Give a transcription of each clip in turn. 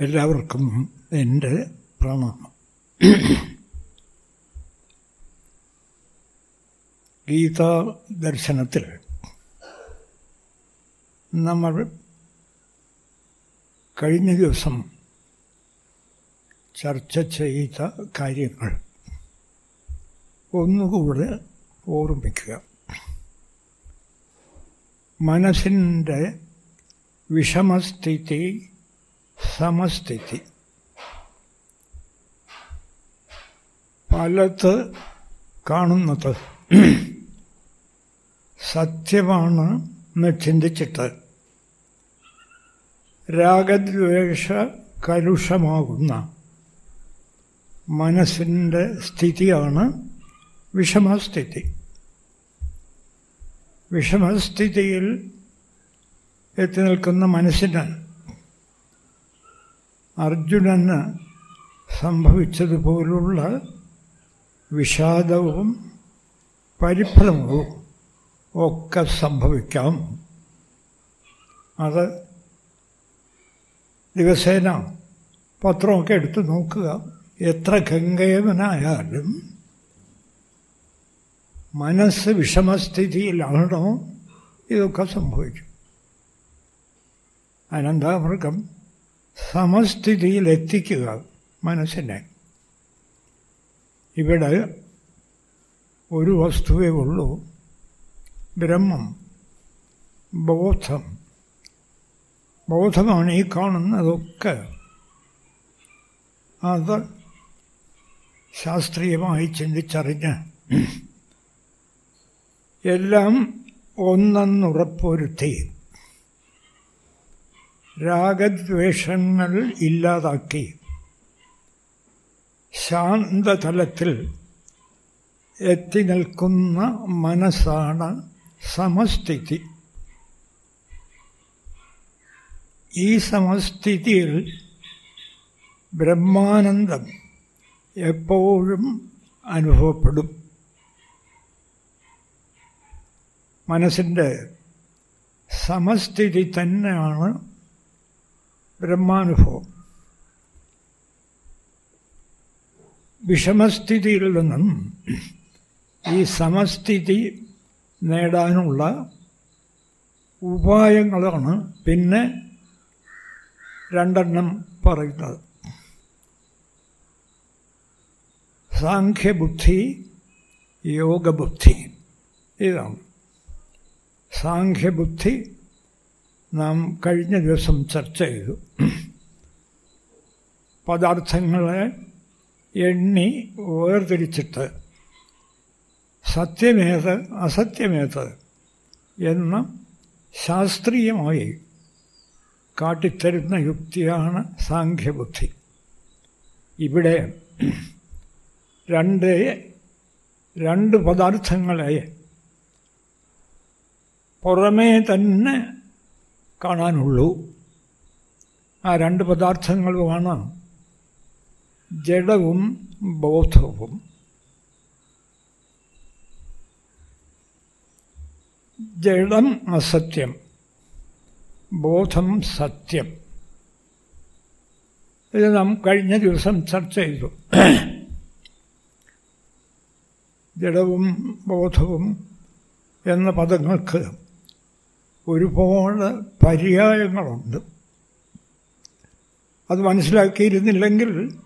എല്ലാവർക്കും എന്റെ പ്രണാമം. ഗീതാ ദർശനത്തിൽ നമ്മൾ കഴിഞ്ഞ ദിവസം ചർച്ച ചെയ്ത കാര്യങ്ങൾ ഒന്നുകൂടെ ഓർമ്മിക്കുക. മനസ്സിന്റെ വിഷമസ്ഥിതി സമസ്ഥിതി. പലത്ത് കാണുന്നത്. സത്യമാണ് എന്ന് ചിന്തിച്ചിട്ട് രാഗദ്വേഷ കലുഷമാകുന്ന മനസ്സിന്റെ സ്ഥിതിയാണ് വിഷമസ്ഥിതി. വിഷമസ്ഥിതിയിൽ എത്തി നിൽക്കുന്ന മനസ്സിന് അർജുനന് സംഭവിച്ചതുപോലുള്ള വിഷാദവും പരിഭ്രമവും ഒക്കെ സംഭവിക്കാം. അത് ദിവസേന പത്രമൊക്കെ എടുത്ത് നോക്കുക. എത്ര ഗംഗേവനായാലും മനസ്സ് വിഷമസ്ഥിതിയിലാണോ ഇതൊക്കെ സംഭവിക്കും. അനന്താമൃഗം സമസ്ഥിതിയിൽ എത്തിക്കുക മനസ്സിനെ. ഇവിടെ ഒരു വസ്തുവേ ഉള്ളൂ. ബ്രഹ്മം ബോധം. ബോധമാണ് ഈ കാണുന്നതൊക്കെ. അത് ശാസ്ത്രീയമായി ചിന്തിച്ചറിഞ്ഞ് എല്ലാം ഒന്നെന്നുറപ്പൊരുത്തി രാഗദ്വേഷങ്ങൾ ഇല്ലാതാക്കി. ശാന്തതലത്തിൽ എത്തി നിൽക്കുന്ന മനസ്സാണ് സമസ്ഥിതി. ഈ സമസ്ഥിതിയിൽ ബ്രഹ്മാനന്ദം എപ്പോഴും അനുഭവപ്പെടും. മനസ്സിന്റെ സമസ്ഥിതി തന്നെയാണ് ബ്രഹ്മാനുഭവം. വിഷമസ്ഥിതിയിൽ നിന്നും ഈ സമസ്ഥിതി നേടാനുള്ള ഉപായങ്ങളാണ് പിന്നെ രണ്ടെണ്ണം പറയുന്നത്. സാഖ്യബുദ്ധി യോഗബുദ്ധി ഇതാണ്. സാഖ്യബുദ്ധി നാം കഴിഞ്ഞ ദിവസം ചർച്ച ചെയ്തു. പദാർത്ഥങ്ങളെ എണ്ണി വേർതിരിച്ചിട്ട് സത്യമേത് അസത്യമേത് എന്ന് ശാസ്ത്രീയമായി കാട്ടിത്തരുന്ന യുക്തിയാണ് സാഖ്യബുദ്ധി. ഇവിടെ രണ്ട് രണ്ട് പദാർത്ഥങ്ങളെ പുറമേ തന്നെ കാണാനുള്ളൂ. ആ രണ്ട് പദാർത്ഥങ്ങളുമാണ് ജഡവും ബോധവും. ജഡം അസത്യം ബോധം സത്യം. ഇത് നാം കഴിഞ്ഞ ദിവസം ചർച്ച ചെയ്തു. ജഡവും ബോധവും എന്ന പദങ്ങൾക്ക് ഒരുപാട് പര്യായങ്ങളുണ്ട്. അത് മനസ്സിലാക്കിയിരുന്നില്ലെങ്കിൽ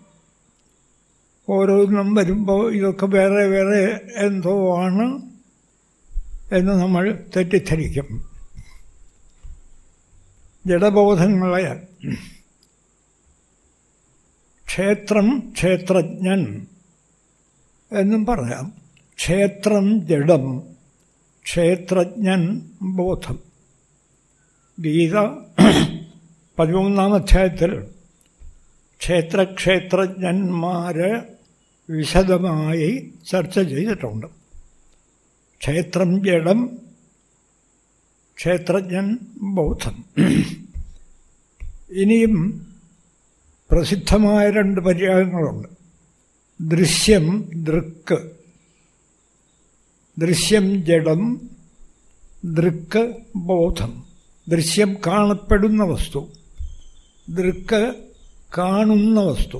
ഓരോന്നും വരുമ്പോൾ ഇതൊക്കെ വേറെ വേറെ എന്തോ ആണ് എന്ന് നമ്മൾ തെറ്റിദ്ധരിക്കും. ജഡബോധങ്ങളെ ക്ഷേത്രം ക്ഷേത്രജ്ഞൻ എന്നും പറയാം. ക്ഷേത്രം ജഡം ക്ഷേത്രജ്ഞൻ ബോധം. ഗീത പതിമൂന്നാം അധ്യായത്തിൽ ക്ഷേത്രക്ഷേത്രജ്ഞന്മാർ വിശദമായി ചർച്ച ചെയ്തിട്ടുണ്ട്. ക്ഷേത്രം ജഡം ക്ഷേത്രജ്ഞൻ ബൗദ്ധം. ഇനിയും പ്രസിദ്ധമായ രണ്ട് പര്യായങ്ങളുണ്ട്. ദൃശ്യം ദൃക്ക്. ദൃശ്യം ജഡം ദൃക്ക് ബോധം ദൃശ്യം കാണപ്പെടുന്ന വസ്തു ദൃക്ക് കാണുന്ന വസ്തു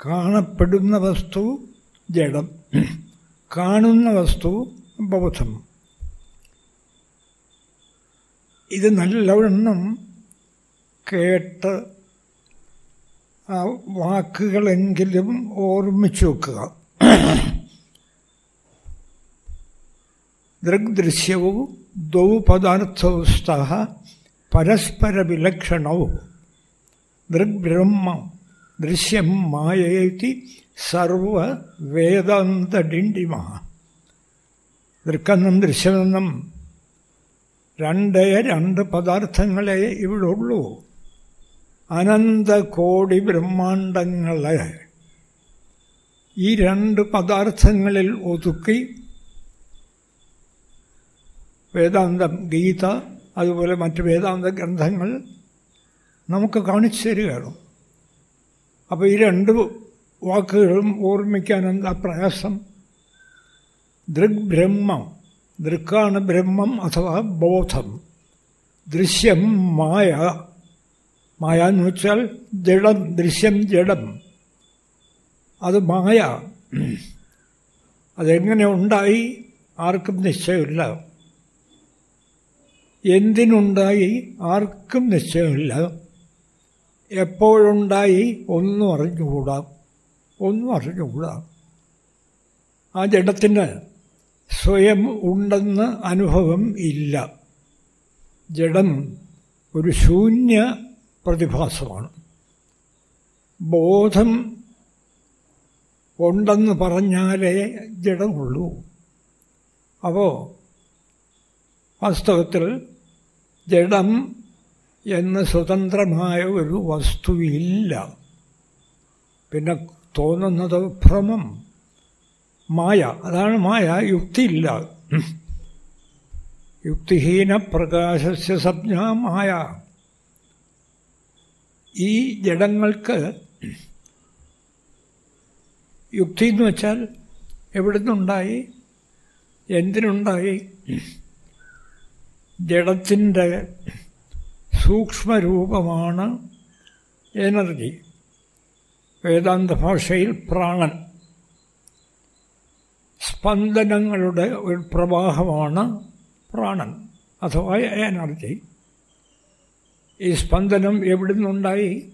കാണപ്പെടുന്ന വസ്തു ജഡം കാണുന്ന വസ്തു ബോധം ഇത് നല്ലവണ്ണം കേട്ട് ആ വാക്കുകളെങ്കിലും ഓർമ്മിച്ചു വെക്കുക. ദൃഗ്ദൃശ്യവും ദ്വൗ പദാർത്ഥവസ്ഥ പരസ്പര ദൃഗ്ബ്രഹ്മ ദൃശ്യം മായേതി സർവവേദാന്തഡിണ്ടിമ. ദൃക്കെന്നും ദൃശ്യമെന്നും രണ്ടേ രണ്ട് പദാർത്ഥങ്ങളെ ഇവിടെ ഉള്ളൂ അനന്ത കോടി ബ്രഹ്മാണ്ടങ്ങളെ ഈ രണ്ട് പദാർത്ഥങ്ങളിൽ ഒതുക്കി വേദാന്തം ഗീത അതുപോലെ മറ്റ് വേദാന്ത ഗ്രന്ഥങ്ങൾ നമുക്ക് കാണിച്ചു തരികയാണ്. അപ്പോൾ ഈ രണ്ട് വാക്കുകളും ഓർമ്മിക്കാൻ എന്താ പ്രയാസം? ദൃഗ്ബ്രഹ്മം ദൃക്കാണ് ബ്രഹ്മം അഥവാ ബോധം. ദൃശ്യം മായ. മായ എന്ന് വെച്ചാൽ ജഡം ദൃശ്യം ജഡം. അത് മായ. അതെങ്ങനെ ഉണ്ടായി? ആർക്കും നിശ്ചയമില്ല. എന്തിനുണ്ടായി? ആർക്കും നിശ്ചയമില്ല. എപ്പോഴുണ്ടായി? ഒന്നും അറിഞ്ഞുകൂടാം. ഒന്നും അറിഞ്ഞുകൂടാം. ആ ജഡത്തിന് സ്വയം ഉണ്ടെന്ന് അനുഭവം ഇല്ല. ജഡം ഒരു ശൂന്യ പ്രതിഭാസമാണ്. ബോധം ഉണ്ടെന്ന് പറഞ്ഞാലേ ജഡമുള്ളൂ. അപ്പോൾ വാസ്തവത്തിൽ ജഡം എന്ന് സ്വതന്ത്രമായ ഒരു വസ്തുവില്ല. പിന്നെ തോന്നുന്നത് ഭ്രമം മായ. അതാണ് മായ യുക്തിയില്ല. യുക്തിഹീന പ്രകാശസ്യ സംജ്ഞ മായ. ഈ ജഡങ്ങൾക്ക് യുക്തി എന്ന് വെച്ചാൽ എവിടുന്നുണ്ടായി? എന്തിനുണ്ടായി? ജഡത്തിന്റെ സൂക്ഷ്മരൂപമാണ് എനർജി. വേദാന്ത ഭാഷയിൽ പ്രാണൻ. സ്പന്ദനങ്ങളുടെ ഒരു പ്രവാഹമാണ് പ്രാണൻ അഥവാ എനർജി. ഈ സ്പന്ദനം എവിടെ നിന്നുണ്ടായി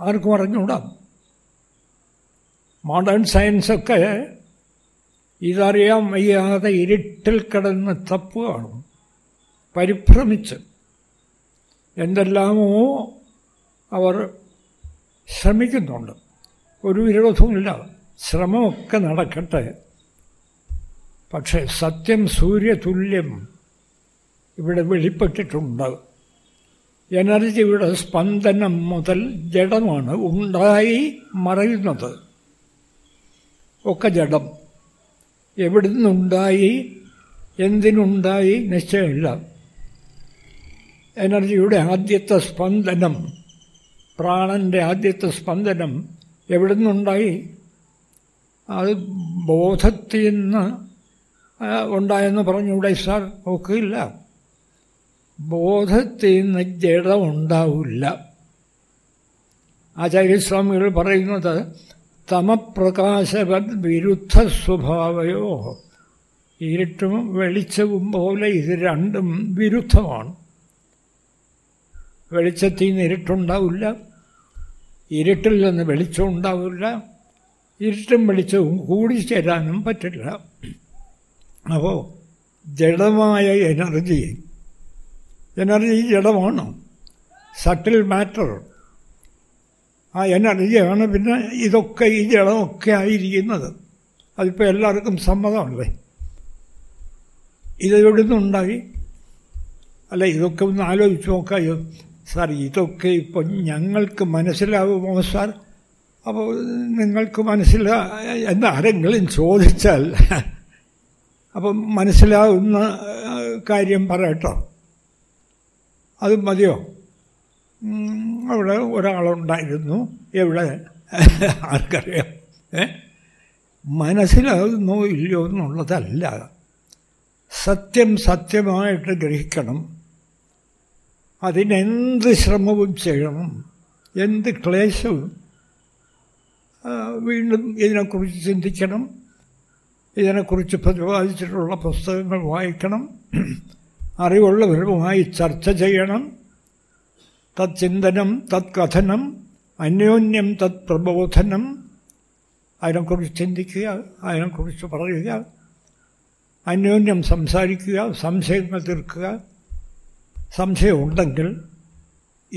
ആർക്കും അറിഞ്ഞുകൂടാം. മോഡേൺ സയൻസൊക്കെ ഇതറിയാൻ വയ്യാതെ ഇരുട്ടിൽ കിടന്ന് തപ്പുകയാണ് പരിഭ്രമിച്ച്. എന്തെല്ലാമോ അവർ ശ്രമിക്കുന്നുണ്ട്. ഒരു വിരോധവുമില്ല. ശ്രമമൊക്കെ നടക്കട്ടെ. പക്ഷേ സത്യം സൂര്യതുല്യം ഇവിടെ വെളിപ്പെട്ടിട്ടുണ്ട്. എനർജിയുടെ സ്പന്ദനം മുതൽ ജഡമാണ് ഉണ്ടായി മറയുന്നത്. ഒക്കെ ജഡം. എവിടുന്നുണ്ടായി? എന്തിനുണ്ടായി? നിശ്ചയമില്ല. എനർജിയുടെ ആദ്യത്തെ സ്പന്ദനം പ്രാണന്റെ ആദ്യത്തെ സ്പന്ദനം എവിടുന്നുണ്ടായി? അത് ബോധത്തിൽ നിന്ന് ഉണ്ടായെന്ന് പറഞ്ഞൂടെ സാർ? ഒക്കില്ല. ബോധത്തിൽ നിന്ന് ജഡം ഉണ്ടാവില്ല. ആചാര്യസ്വാമികൾ പറയുന്നത് തമപ്രകാശവത് വിരുദ്ധ സ്വഭാവയോ ഇരുട്ടും വെളിച്ചവും പോലെ ഇത് രണ്ടും വിരുദ്ധമാണ്. വെളിച്ചത്തിൽ നിന്ന് ഇരുട്ടുണ്ടാവില്ല. ഇരുട്ടിൽ നിന്ന് വെളിച്ചം ഉണ്ടാവില്ല. ഇരുട്ടും വെളിച്ചവും കൂടിച്ചേരാനും പറ്റില്ല. അപ്പോൾ ജഡമായ എനർജി. എനർജി ജഡമാണ്. സട്ടിൽ മാറ്റർ ആ എനർജിയാണ് പിന്നെ ഇതൊക്കെ ഈ ജലമൊക്കെ ആയിരിക്കുന്നത്. അതിപ്പോൾ എല്ലാവർക്കും സമ്മതമല്ലേ ഇതെവിടെ നിന്നുണ്ടായി അല്ല ഇതൊക്കെ ഒന്ന് ആലോചിച്ച് നോക്കായോ സാർ ഇതൊക്കെ ഇപ്പം ഞങ്ങൾക്ക് മനസ്സിലാവുമോ സാർ? അപ്പോൾ നിങ്ങൾക്ക് മനസ്സിലാ എന്ന് ആരെങ്കിലും ചോദിച്ചാൽ അപ്പം മനസ്സിലാവുന്ന കാര്യം പറയട്ടോ. അത് മതിയോ? അവിടെ ഒരാളുണ്ടായിരുന്നു. എവിടെ? ആർക്കറിയാം. ഏ? മനസ്സിലാകുന്നോ ഇല്ലയോ എന്നുള്ളതല്ല. സത്യം സത്യമായിട്ട് ഗ്രഹിക്കണം. അതിനെന്ത് ശ്രമവും ചെയ്യണം. എന്ത് ക്ലേശവും വീണ്ടും ഇതിനെക്കുറിച്ച് ചിന്തിക്കണം. ഇതിനെക്കുറിച്ച് പ്രതിപാദിച്ചിട്ടുള്ള പുസ്തകങ്ങൾ വായിക്കണം. അറിവുള്ളവരുമായി ചർച്ച ചെയ്യണം. തത്ചിന്തനം തത്കഥനം അന്യോന്യം തത് പ്രബോധനം അതിനെക്കുറിച്ച് ചിന്തിക്കുക അതിനെക്കുറിച്ച് പറയുക. അന്യോന്യം സംസാരിക്കുക സംശയങ്ങൾ തീർക്കുക. സംശയമുണ്ടെങ്കിൽ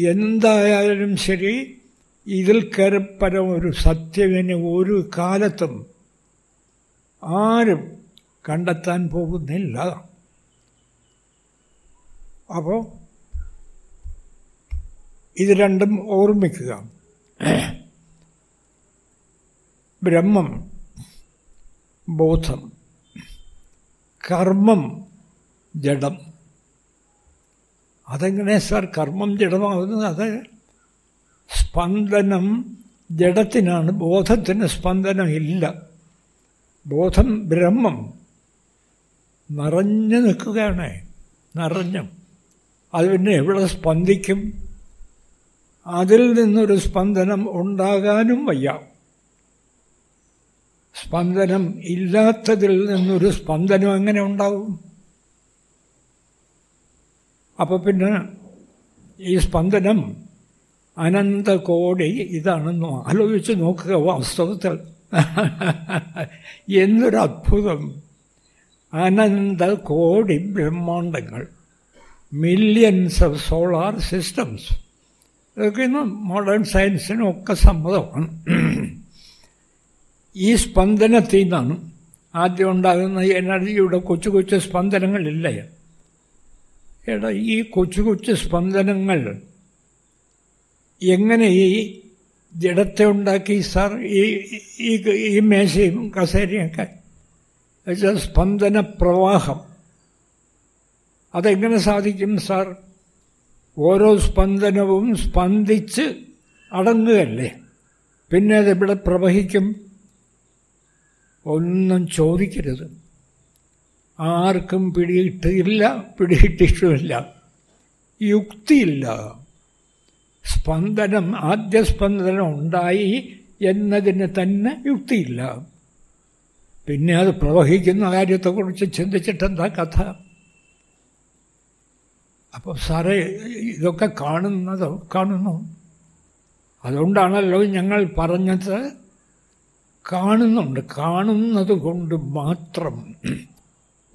എന്തായാലും ശരി ഇതിൽ കരപ്പരം ഒരു സത്യവിന് ഒരു കാലത്തും ആരും കണ്ടെത്താൻ പോകുന്നില്ല. അപ്പോൾ ഇത് രണ്ടും ഓർമ്മിക്കുക. ബ്രഹ്മം ബോധം കർമ്മം ജഡം. അതെങ്ങനെ സാർ കർമ്മം ജഡമാകുന്നത്? അത് സ്പന്ദനം ജഡത്തിനാണ് ബോധത്തിന് സ്പന്ദനമില്ല ബോധം ബ്രഹ്മം. നിറഞ്ഞു നിൽക്കുകയാണ് നിറഞ്ഞു. അത് പിന്നെ എവിടെ സ്പന്ദിക്കും? അതിൽ നിന്നൊരു സ്പന്ദനം ഉണ്ടാകാനും വയ്യ. സ്പന്ദനം ഇല്ലാത്തതിൽ നിന്നൊരു സ്പന്ദനം എങ്ങനെ ഉണ്ടാവും? അപ്പോൾ പിന്നെ ഈ സ്പന്ദനം അനന്ത കോടി ഇതാണെന്ന് ആലോചിച്ച് നോക്കുക വാസ്തവത്തിൽ. അത്ഭുതം അനന്തകോടി ബ്രഹ്മാണ്ടങ്ങൾ. മില്യൻസ് ഓഫ് സോളാർ സിസ്റ്റംസ് ഇതൊക്കെ ഇന്ന് മോഡേൺ സയൻസിനൊക്കെ സമ്മതമാണ്. ഈ സ്പന്ദനത്തിൽ നിന്നാണ് ആദ്യം ഉണ്ടാകുന്ന എനർജിയുടെ കൊച്ചു കൊച്ചു സ്പന്ദനങ്ങളില്ലേ. എടാ ഈ കൊച്ചു കൊച്ചു സ്പന്ദനങ്ങൾ എങ്ങനെ ഈ ജഡത്തെ ഉണ്ടാക്കി? സാർ ഈ ഈ ഈ മേശയും കസേരയൊക്കെ വെച്ചാൽ സ്പന്ദന പ്രവാഹം അതെങ്ങനെ സാധിക്കും സാർ? ഓരോ സ്പന്ദനവും സ്പന്ദിച്ച് അടങ്ങുകയല്ലേ? പിന്നെ അതെവിടെ പ്രവഹിക്കും. ഒന്നും ചോദിക്കരുത്. ആർക്കും പിടിയിട്ടില്ല പിടിയിട്ടിട്ടുമില്ല. യുക്തിയില്ല. സ്പന്ദനം ആദ്യ സ്പന്ദനം ഉണ്ടായി എന്നതിന് തന്നെ യുക്തിയില്ല. പിന്നെ അത് പ്രവഹിക്കുന്ന കാര്യത്തെക്കുറിച്ച് ചിന്തിച്ചിട്ടെന്താ കഥ? അപ്പോൾ സാറേ ഇതൊക്കെ കാണുന്നത് കാണുന്നു. അതുകൊണ്ടാണല്ലോ ഞങ്ങൾ പറഞ്ഞത് കാണുന്നുണ്ട്. കാണുന്നത് കൊണ്ട് മാത്രം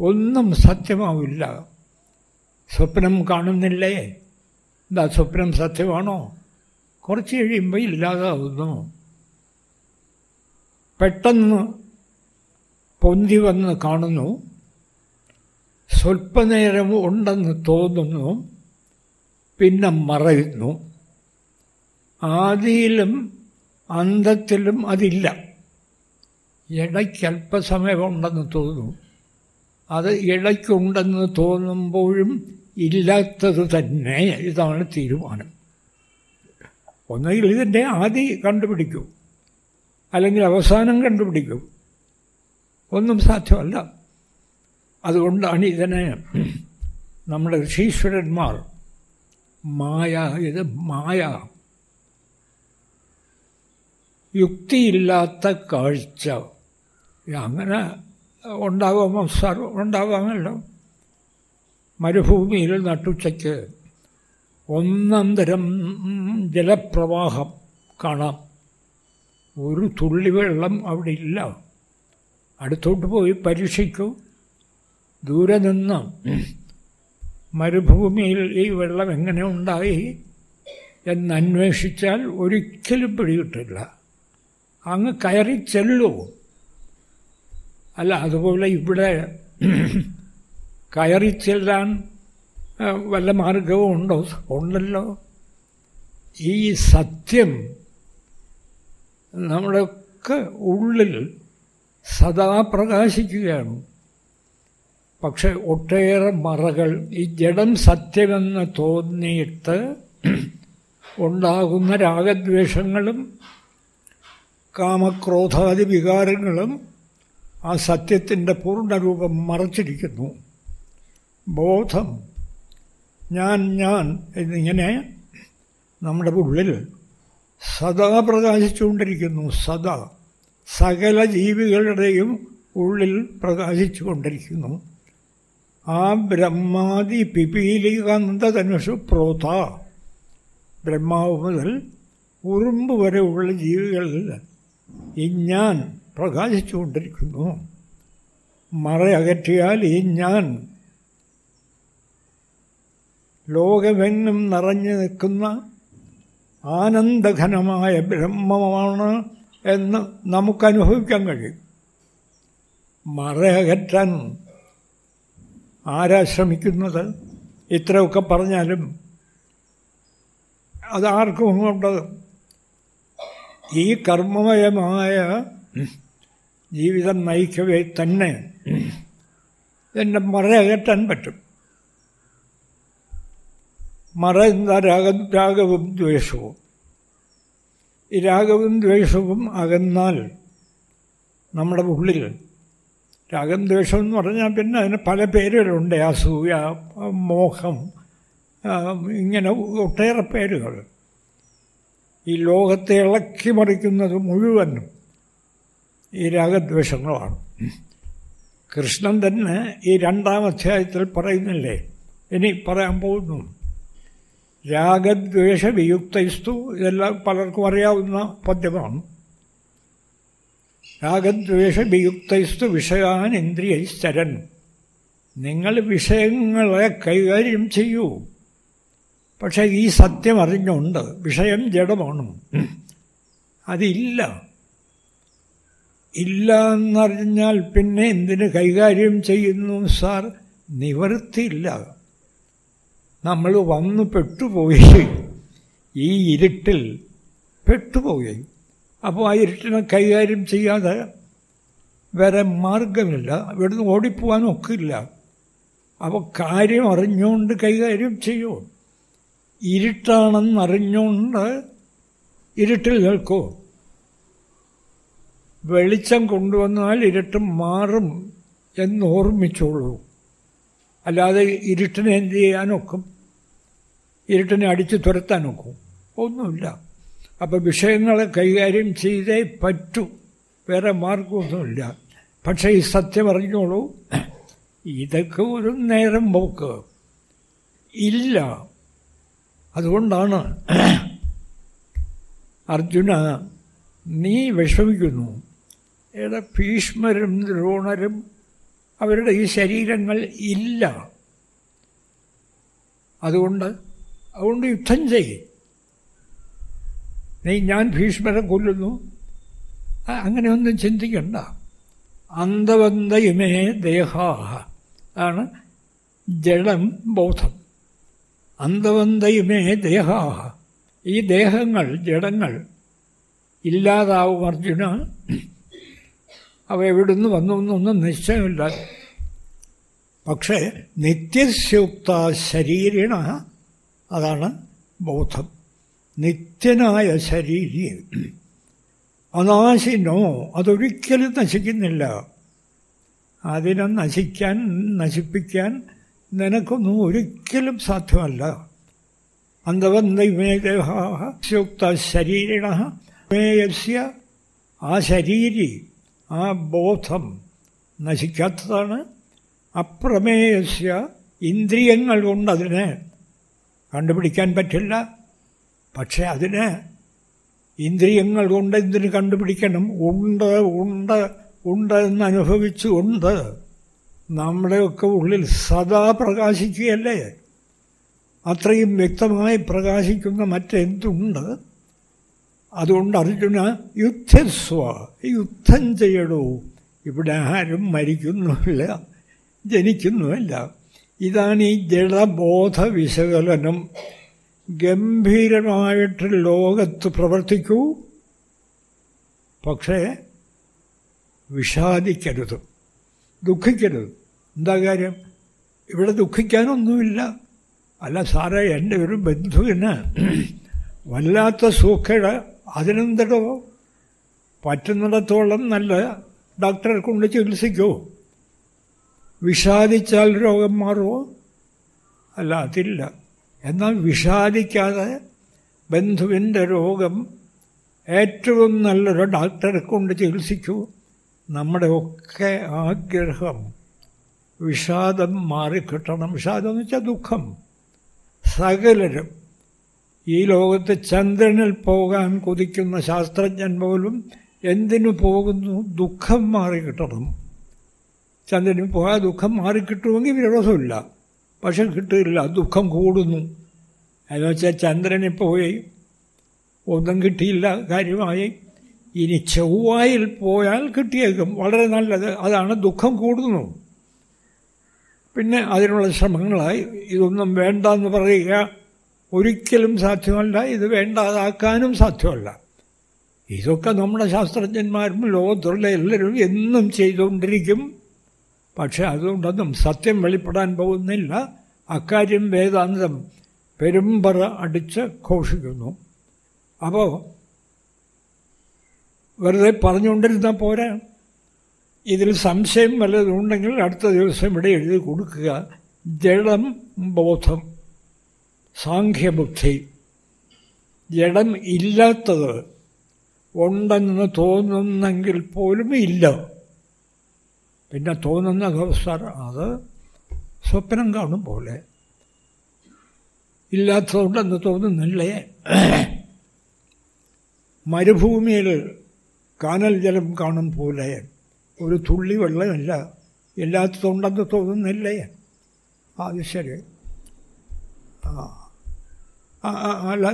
ഒന്നും സത്യമാവില്ല. സ്വപ്നം കാണുന്നില്ലേ? എന്താ സ്വപ്നം സത്യമാണോ? കുറച്ച് കഴിയുമ്പോൾ ഇല്ലാതാവുന്നു. പെട്ടെന്ന് പൊന്തി വന്ന് കാണുന്നു. സ്വല്പനേരം ഉണ്ടെന്ന് തോന്നുന്നു പിന്നെ മറയുന്നു. ആദിയിലും അന്തത്തിലും അതില്ല. ഇടയ്ക്ക് അല്പസമയമുണ്ടെന്ന് തോന്നുന്നു. അത് ഇടയ്ക്കുണ്ടെന്ന് തോന്നുമ്പോഴും ഇല്ലാത്തത് തന്നെ. ഇതാണ് തീരുമാനം. ഒന്നുകിൽ ഇതിന്റെ ആദി കണ്ടുപിടിക്കൂ. അല്ലെങ്കിൽ അവസാനം കണ്ടുപിടിക്കൂ. ഒന്നും സാധ്യമല്ല. അതുകൊണ്ടാണ് ഇതിനെ നമ്മുടെ ഋഷീശ്വരന്മാർ മായ ഇത് മായ യുക്തിയില്ലാത്ത കാഴ്ച. അങ്ങനെ ഉണ്ടാവാമോ? സാർ ഉണ്ടാകാമല്ലോ മരുഭൂമിയിൽ നട്ടുച്ചയ്ക്ക് ഒന്നന്തരം ജലപ്രവാഹം കാണാം. ഒരു തുള്ളി വെള്ളം അവിടെ ഇല്ല. അടുത്തോട്ട് പോയി പരീക്ഷിക്കൂ. ദൂരെ നിന്ന് മരുഭൂമിയിൽ ഈ വെള്ളം എങ്ങനെ ഉണ്ടായി എന്നന്വേഷിച്ചാൽ ഒരിക്കലും പിടികിട്ടില്ല. അങ്ങ് കയറി ചെല്ലൂ. അല്ല അതുപോലെ ഇവിടെ കയറി ചെല്ലാൻ വല്ല മാർഗവും ഉണ്ടോ? ഉണ്ടല്ലോ. ഈ സത്യം നമ്മുടെയൊക്കെ ഉള്ളിൽ സദാ പ്രകാശിക്കുകയാണ്. പക്ഷെ ഒട്ടേറെ മറകൾ ഈ ജഡം സത്യമെന്ന് തോന്നിയിട്ട് ഉണ്ടാകുന്ന രാഗദ്വേഷങ്ങളും കാമക്രോധാദി വികാരങ്ങളും ആ സത്യത്തിന്റെ പൂർണരൂപം മറച്ചിരിക്കുന്നു. ബോധം ഞാൻ ഞാൻ എന്നിങ്ങനെ നമ്മുടെ ഉള്ളിൽ സദാ പ്രകാശിച്ചുകൊണ്ടിരിക്കുന്നു സദാ. സകല ജീവികളുടെയും ഉള്ളിൽ പ്രകാശിച്ചുകൊണ്ടിരിക്കുന്നു. ആ ബ്രഹ്മാതി പിപീലികാന്തധനുഷു പ്രോത ബ്രഹ്മാവ് മുതൽ ഉറുമ്പ് വരെയുള്ള ജീവികളിൽ ഈ ഞാൻ പ്രകാശിച്ചുകൊണ്ടിരിക്കുന്നു. മറ അകറ്റിയാൽ ഈ ഞാൻ ലോകമെങ്ങും നിറഞ്ഞു നിൽക്കുന്ന ആനന്ദഘനമായ ബ്രഹ്മമാണ് എന്ന് നമുക്കനുഭവിക്കാൻ കഴിയും. മറയകറ്റാൻ ആരാ ശ്രമിക്കുന്നത്? ഇത്രയൊക്കെ പറഞ്ഞാലും അതാർക്കും കൊണ്ട് ഈ കർമ്മമയമായ ജീവിതം നയിക്കവേ തന്നെ. എന്റെ മറയകറ്റാൻ പറ്റും. മറ എന്താ രാഗ രാഗവും ദ്വേഷവും. ഈ രാഗവും ദ്വേഷവും അകന്നാൽ നമ്മുടെ ഉള്ളിൽ രാഗം ദ്വേഷം എന്ന് പറഞ്ഞാൽ പിന്നെ അതിന് പല പേരുകളുണ്ട്. അസൂയ മോഹം ഇങ്ങനെ ഒട്ടേറെ പേരുകൾ. ഈ ലോകത്തെ ഇളക്കി മറിക്കുന്നത് മുഴുവനും ഈ രാഗദ്വേഷങ്ങളാണ്. കൃഷ്ണൻ തന്നെ ഈ രണ്ടാം അധ്യായത്തിൽ പറയുന്നില്ലേ? ഇനി പറയാൻ പോകുന്നു. രാഗദ്വേഷ വിയുക്തസ്തു ഇതെല്ലാം പലർക്കും അറിയാവുന്ന പദ്യമാണ്. രാഗദ്വേഷ വിയുക്തസ്തു വിഷയാൻ ഇന്ദ്രിയശ്ചരൻ നിങ്ങൾ വിഷയങ്ങളെ കൈകാര്യം ചെയ്യൂ. പക്ഷേ ഈ സത്യം അറിഞ്ഞുണ്ട് വിഷയം ജഡമാണ്. അതില്ല. ഇല്ല എന്നറിഞ്ഞാൽ പിന്നെ എന്തിന് കൈകാര്യം ചെയ്യുന്നു സാർ? നിവൃത്തിയില്ല. നമ്മൾ വന്നു പെട്ടുപോയി. ഈ ഇരുട്ടിൽ പെട്ടുപോയി. അപ്പോൾ ആ ഇരുട്ടിനെ കൈകാര്യം ചെയ്യാതെ വേറെ മാർഗമില്ല. ഇവിടുന്ന് ഓടിപ്പോവാനും ഒക്കില്ല. അപ്പോൾ കാര്യം അറിഞ്ഞുകൊണ്ട് കൈകാര്യം ചെയ്യൂ. ഇരുട്ടാണെന്നറിഞ്ഞുകൊണ്ട് ഇരുട്ടിൽ നിൽക്കൂ. വെളിച്ചം കൊണ്ടുവന്നാൽ ഇരുട്ട് മാറും എന്ന് ഓർമ്മിച്ചോളൂ. അല്ലാതെ ഇരുട്ടിനെ എന്ത് ചെയ്യാനൊക്കും? ഇരുട്ടിനെ അടിച്ചു തുരത്താനൊക്കും. ഒന്നുമില്ല. അപ്പം വിഷയങ്ങളെ കൈകാര്യം ചെയ്തേ പറ്റൂ. വേറെ മാർഗമൊന്നുമില്ല. പക്ഷേ ഈ സത്യം അറിഞ്ഞോളൂ. ഇതൊക്കെ ഒരു നേരം പോക്ക്. ഇല്ല. അതുകൊണ്ടാണ് അർജുന നീ വിഷമിക്കുന്നു. ഏതാ ഭീഷ്മരും ദ്രോണരും അവരുടെ ഈ ശരീരങ്ങൾ ഇല്ല. അതുകൊണ്ട് അതുകൊണ്ട് യുദ്ധം ചെയ്യും. നീ ഞാൻ ഭീഷ്മരെ കൊല്ലുന്നു? അങ്ങനെയൊന്നും ചിന്തിക്കണ്ട. അന്തവന്തയുമേ ദേഹാഹ. ആണ് ജഡം ബോധം. അന്തവന്തയുമേ ദേഹാഹ. ഈ ദേഹങ്ങൾ ജഡങ്ങൾ ഇല്ലാതാവും അർജുന. അവ എവിടുന്ന് വന്നു എന്നൊന്നും നിശ്ചയമില്ല. പക്ഷേ നിത്യസ്യുക്ത ശരീരിണ അതാണ് ബോധം. നിത്യനായ ശരീരി. അനാശിനോ അതൊരിക്കലും നശിക്കുന്നില്ല. അതിനെ നശിക്കാൻ നശിപ്പിക്കാൻ നിനക്കൊന്നും ഒരിക്കലും സാധ്യമല്ല. അന്തവന്തയുക്ത ശരീരിണ മേയസ്യ. ആ ശരീരി ആ ബോധം നശിക്കാത്തതാണ്. അപ്രമേയസ്യ ഇന്ദ്രിയങ്ങൾ കൊണ്ട് അതിനെ കണ്ടുപിടിക്കാൻ പറ്റില്ല. പക്ഷെ അതിന് ഇന്ദ്രിയങ്ങൾ കൊണ്ട് ഇതിന് കണ്ടുപിടിക്കണം? ഉണ്ട് ഉണ്ട് ഉണ്ട് എന്ന് അനുഭവിച്ചുകൊണ്ട് നമ്മുടെയൊക്കെ ഉള്ളിൽ സദാ പ്രകാശിക്കുകയല്ലേ? അത്രയും വ്യക്തമായി പ്രകാശിക്കുന്ന മറ്റെന്തുണ്ട്? അതുകൊണ്ട് അർജുന യുദ്ധസ്വ യുദ്ധം ചെയ്യണോ ഇവിടെ ആരും മരിക്കുന്നുമില്ല ജനിക്കുന്നുമില്ല. ഇതാണ് ഈ ജഡബോധ വിശകലനം. ഗംഭീരമായിട്ട് ലോകത്ത് പ്രവർത്തിക്കൂ. പക്ഷേ വിഷാദിക്കരുത്. ദുഃഖിക്കരുത്. എന്താ കാര്യം? ഇവിടെ ദുഃഖിക്കാനൊന്നുമില്ല. അല്ല സാറേ എന്റെ ഒരു ബന്ധുവിന് വല്ലാത്ത സൂക്കേട് അതിനെന്തടോ പറ്റുന്നിടത്തോളം നല്ല ഡോക്ടറെ കൊണ്ട് ചികിത്സിക്കൂ. വിഷാദിച്ചാൽ രോഗം മാറുമോ അല്ല അതില്ല. എന്നാൽ വിഷാദിക്കാതെ ബന്ധുവിന്റെ രോഗം ഏറ്റവും നല്ലൊരു ഡോക്ടറെ കൊണ്ട് ചികിത്സിച്ചു നമ്മുടെ ഒക്കെ ആഗ്രഹം വിഷാദം മാറിക്കിട്ടണം. വിഷാദം എന്ന് വെച്ചാൽ ദുഃഖം. സകലരും ഈ ലോകത്ത് ചന്ദ്രനിൽ പോകാൻ കൊതിക്കുന്ന ശാസ്ത്രജ്ഞൻ പോലും എന്തിനു പോകുന്നു? ദുഃഖം മാറിക്കിട്ടണം. ചന്ദ്രനിൽ പോയാൽ ദുഃഖം മാറിക്കിട്ടുമെങ്കിൽ വിരോധമില്ല. പക്ഷെ കിട്ടില്ല ദുഃഖം കൂടുന്നു. എന്ന് വെച്ചാൽ ചന്ദ്രനിൽ പോയി ഒന്നും കിട്ടിയില്ല കാര്യമായി. ഇനി ചൊവ്വായിൽ പോയാൽ കിട്ടിയേക്കും വളരെ നല്ലത് അതാണ് ദുഃഖം കൂടുന്നു. പിന്നെ അതിനുള്ള ശ്രമങ്ങളായി ഇതൊന്നും വേണ്ട എന്ന് പറയുക ഒരിക്കലും സാധ്യമല്ല ഇത് വേണ്ടാതാക്കാനും സാധ്യമല്ല. ഇതൊക്കെ നമ്മുടെ ശാസ്ത്രജ്ഞന്മാരും ലോകത്തുള്ള എല്ലാവരും എന്നും ചെയ്തുകൊണ്ടിരിക്കും. പക്ഷെ അതുകൊണ്ടൊന്നും സത്യം വെളിപ്പെടാൻ പോകുന്നില്ല. അക്കാര്യം വേദാന്തം പെരുമ്പറ അടിച്ച് ഘോഷിക്കുന്നു. അപ്പോൾ വെറുതെ പറഞ്ഞുകൊണ്ടിരുന്നാൽ പോരാ. ഇതിൽ സംശയം വല്ലതുണ്ടെങ്കിൽ അടുത്ത ദിവസം ഇവിടെ എഴുതി കൊടുക്കുക. ജഡം ബോധം സാഖ്യബുദ്ധി. ജഡം ഇല്ലാത്തത് ഉണ്ടെന്ന് തോന്നുന്നെങ്കിൽ പോലും ഇല്ല. പിന്നെ തോന്നുന്ന അവസ്ഥ അത് സ്വപ്നം കാണും പോലെ. ഇല്ലാത്തതുകൊണ്ടെന്ന് തോന്നുന്നില്ലേ മരുഭൂമിയിൽ കാനൽ ജലം കാണും പോലെ. ഒരു തുള്ളി വെള്ളമില്ല. ഇല്ലാത്തതുണ്ടെന്ന് തോന്നുന്നില്ലേ അത് ശരി. അല്ല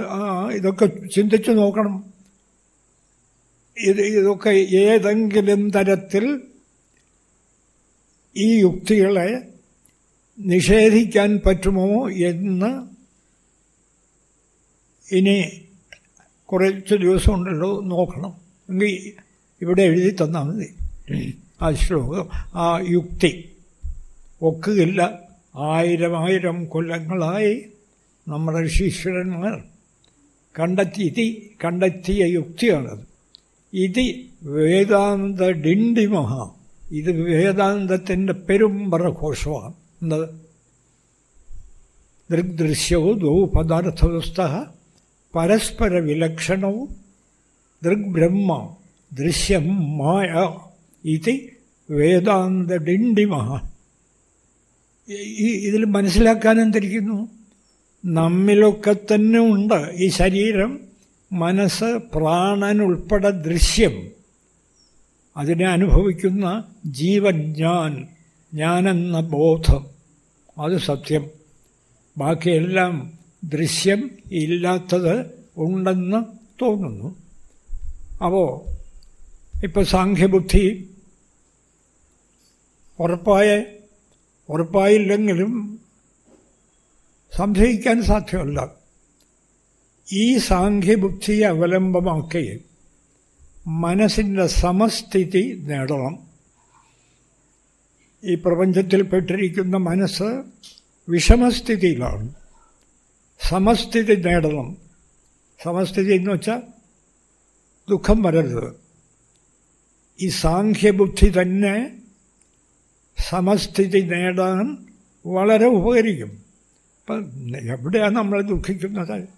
ഇതൊക്കെ ചിന്തിച്ചു നോക്കണം. ഇത് ഇതൊക്കെ ഏതെങ്കിലും തരത്തിൽ ഈ യുക്തികളെ നിഷേധിക്കാൻ പറ്റുമോ എന്ന് ഇനി കുറച്ച് ദിവസമുണ്ടല്ലോ നോക്കണം. എങ്കിൽ ഇവിടെ എഴുതി തന്നാൽ മതി. ആ ശ്ലോകം ആ യുക്തി. ഒക്കുകയില്ല. ആയിരം ആയിരം കൊല്ലങ്ങളായി നമ്മുടെ ശിഷ്യന്മാർ കണ്ടെത്തി ഇതി കണ്ടെത്തിയ യുക്തിയാണത്. ഇതി വേദാന്ത ഡിണ്ടിമഹ ഇത് വേദാന്തത്തിന്റെ പെരുമ്പറഘോഷമാണ് എന്നത് ദൃഗ്ദൃശ്യവും ദ്വൗ പദാർത്ഥവസ്ഥ പരസ്പര വിലക്ഷണവും ദൃഗ്ബ്രഹ്മ ദൃശ്യം മായ ഇത് വേദാന്ത ഡിണ്ടിമ ഈ ഇതിൽ മനസ്സിലാക്കാൻ എന്തിരിക്കുന്നു? നമ്മിലൊക്കെ തന്നെ ഉണ്ട് ഈ ശരീരം മനസ്സ് പ്രാണനുൾപ്പെടെ ദൃശ്യം. അതിനെ അനുഭവിക്കുന്ന ജീവൻ ഞാൻ ഞാനെന്ന ബോധം. അത് സത്യം. ബാക്കിയെല്ലാം ദൃശ്യം ഇല്ലാത്തത് ഉണ്ടെന്ന് തോന്നുന്നു. അപ്പോൾ ഇപ്പോൾ സാഖ്യബുദ്ധി ഉറപ്പായ ഉറപ്പായില്ലെങ്കിലും സംശയിക്കാൻ സാധ്യമല്ല. ഈ സാഖ്യബുദ്ധിയെ അവലംബമാക്കി മനസ്സിന്റെ സമസ്ഥിതി നേടണം. ഈ പ്രപഞ്ചത്തിൽപ്പെട്ടിരിക്കുന്ന മനസ്സ് വിഷമസ്ഥിതിയിലാണ്. സമസ്ഥിതി നേടണം. സമസ്ഥിതി എന്ന് വെച്ചാൽ ദുഃഖം വരരുത്. ഈ സാഖ്യബുദ്ധി തന്നെ സമസ്ഥിതി നേടാൻ വളരെ ഉപകരിക്കും. അപ്പം എവിടെയാണ് നമ്മൾ ദുഃഖിക്കുന്നത്?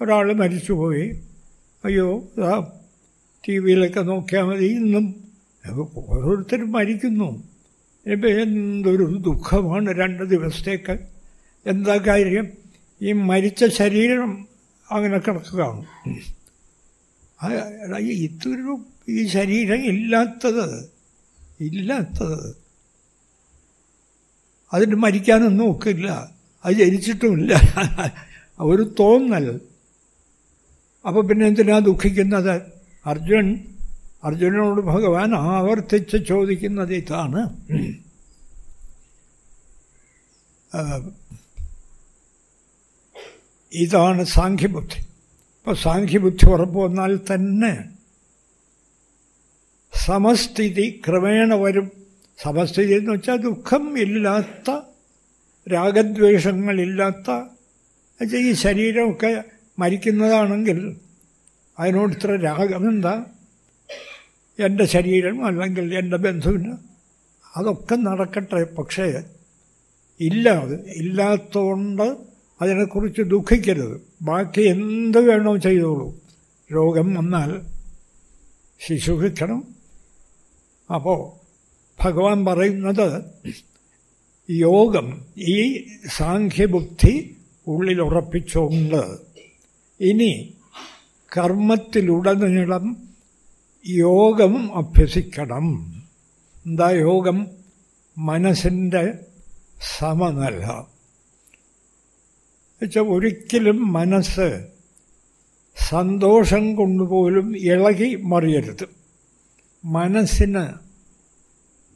ഒരാൾ മരിച്ചുപോയി. അയ്യോ ടി വിയിലൊക്കെ നോക്കിയാൽ മതി ഇന്നും ഓരോരുത്തരും മരിക്കുന്നു. ഇപ്പം എന്തൊരു ദുഃഖമാണ് രണ്ട് ദിവസത്തേക്ക്. എന്താ കാര്യം? ഈ മരിച്ച ശരീരം അങ്ങനെ കിടക്കുകയാണ്. ഇതൊരു ഈ ശരീരം ഇല്ലാത്തത് ഇല്ലാത്തത്. അതിന് മരിക്കാനൊന്നും ഒക്കില്ല അത് ജനിച്ചിട്ടുമില്ല. ഒരു തോന്നൽ. അപ്പോൾ പിന്നെ എന്തിനാ ദുഃഖിക്കുന്നത്? അർജുൻ അർജുനനോട് ഭഗവാൻ ആവർത്തിച്ച് ചോദിക്കുന്നത് ഇതാണ്. ഇതാണ് സാഖ്യബുദ്ധി. അപ്പോൾ സാഖ്യബുദ്ധി ഉറപ്പ് വന്നാൽ തന്നെ സമസ്ഥിതി ക്രമേണ വരും. സമസ്ഥിതി എന്ന് വെച്ചാൽ ദുഃഖം ഇല്ലാത്ത രാഗദ്വേഷങ്ങളില്ലാത്ത ഈ ശരീരമൊക്കെ മരിക്കുന്നതാണെങ്കിൽ അതിനോട് ഇത്ര രാഗം എന്താ? എന്റെ ശരീരം അല്ലെങ്കിൽ എന്റെ ബന്ധുവിന് അതൊക്കെ നടക്കട്ടെ. പക്ഷേ ഇല്ലാതെ ഇല്ലാത്തതുകൊണ്ട് അതിനെക്കുറിച്ച് ദുഃഖിക്കരുത്. ബാക്കി എന്ത് വേണോ ചെയ്തോളൂ. രോഗം വന്നാൽ ശുശ്രൂഷിക്കണം അപ്പോൾ ഭഗവാൻ പറയുന്നത് യോഗം ഈ സാഖ്യബുദ്ധി ഉള്ളിലുറപ്പിച്ചുകൊണ്ട് ഇനി കർമ്മത്തിലുടനീളം യോഗം അഭ്യസിക്കണം. എന്താ യോഗം? മനസ്സിന്റെ സമനില. വെച്ചാൽ ഒരിക്കലും മനസ്സ് സന്തോഷം കൊണ്ടുപോലും ഇളകി മറിയരുത്. മനസ്സിന്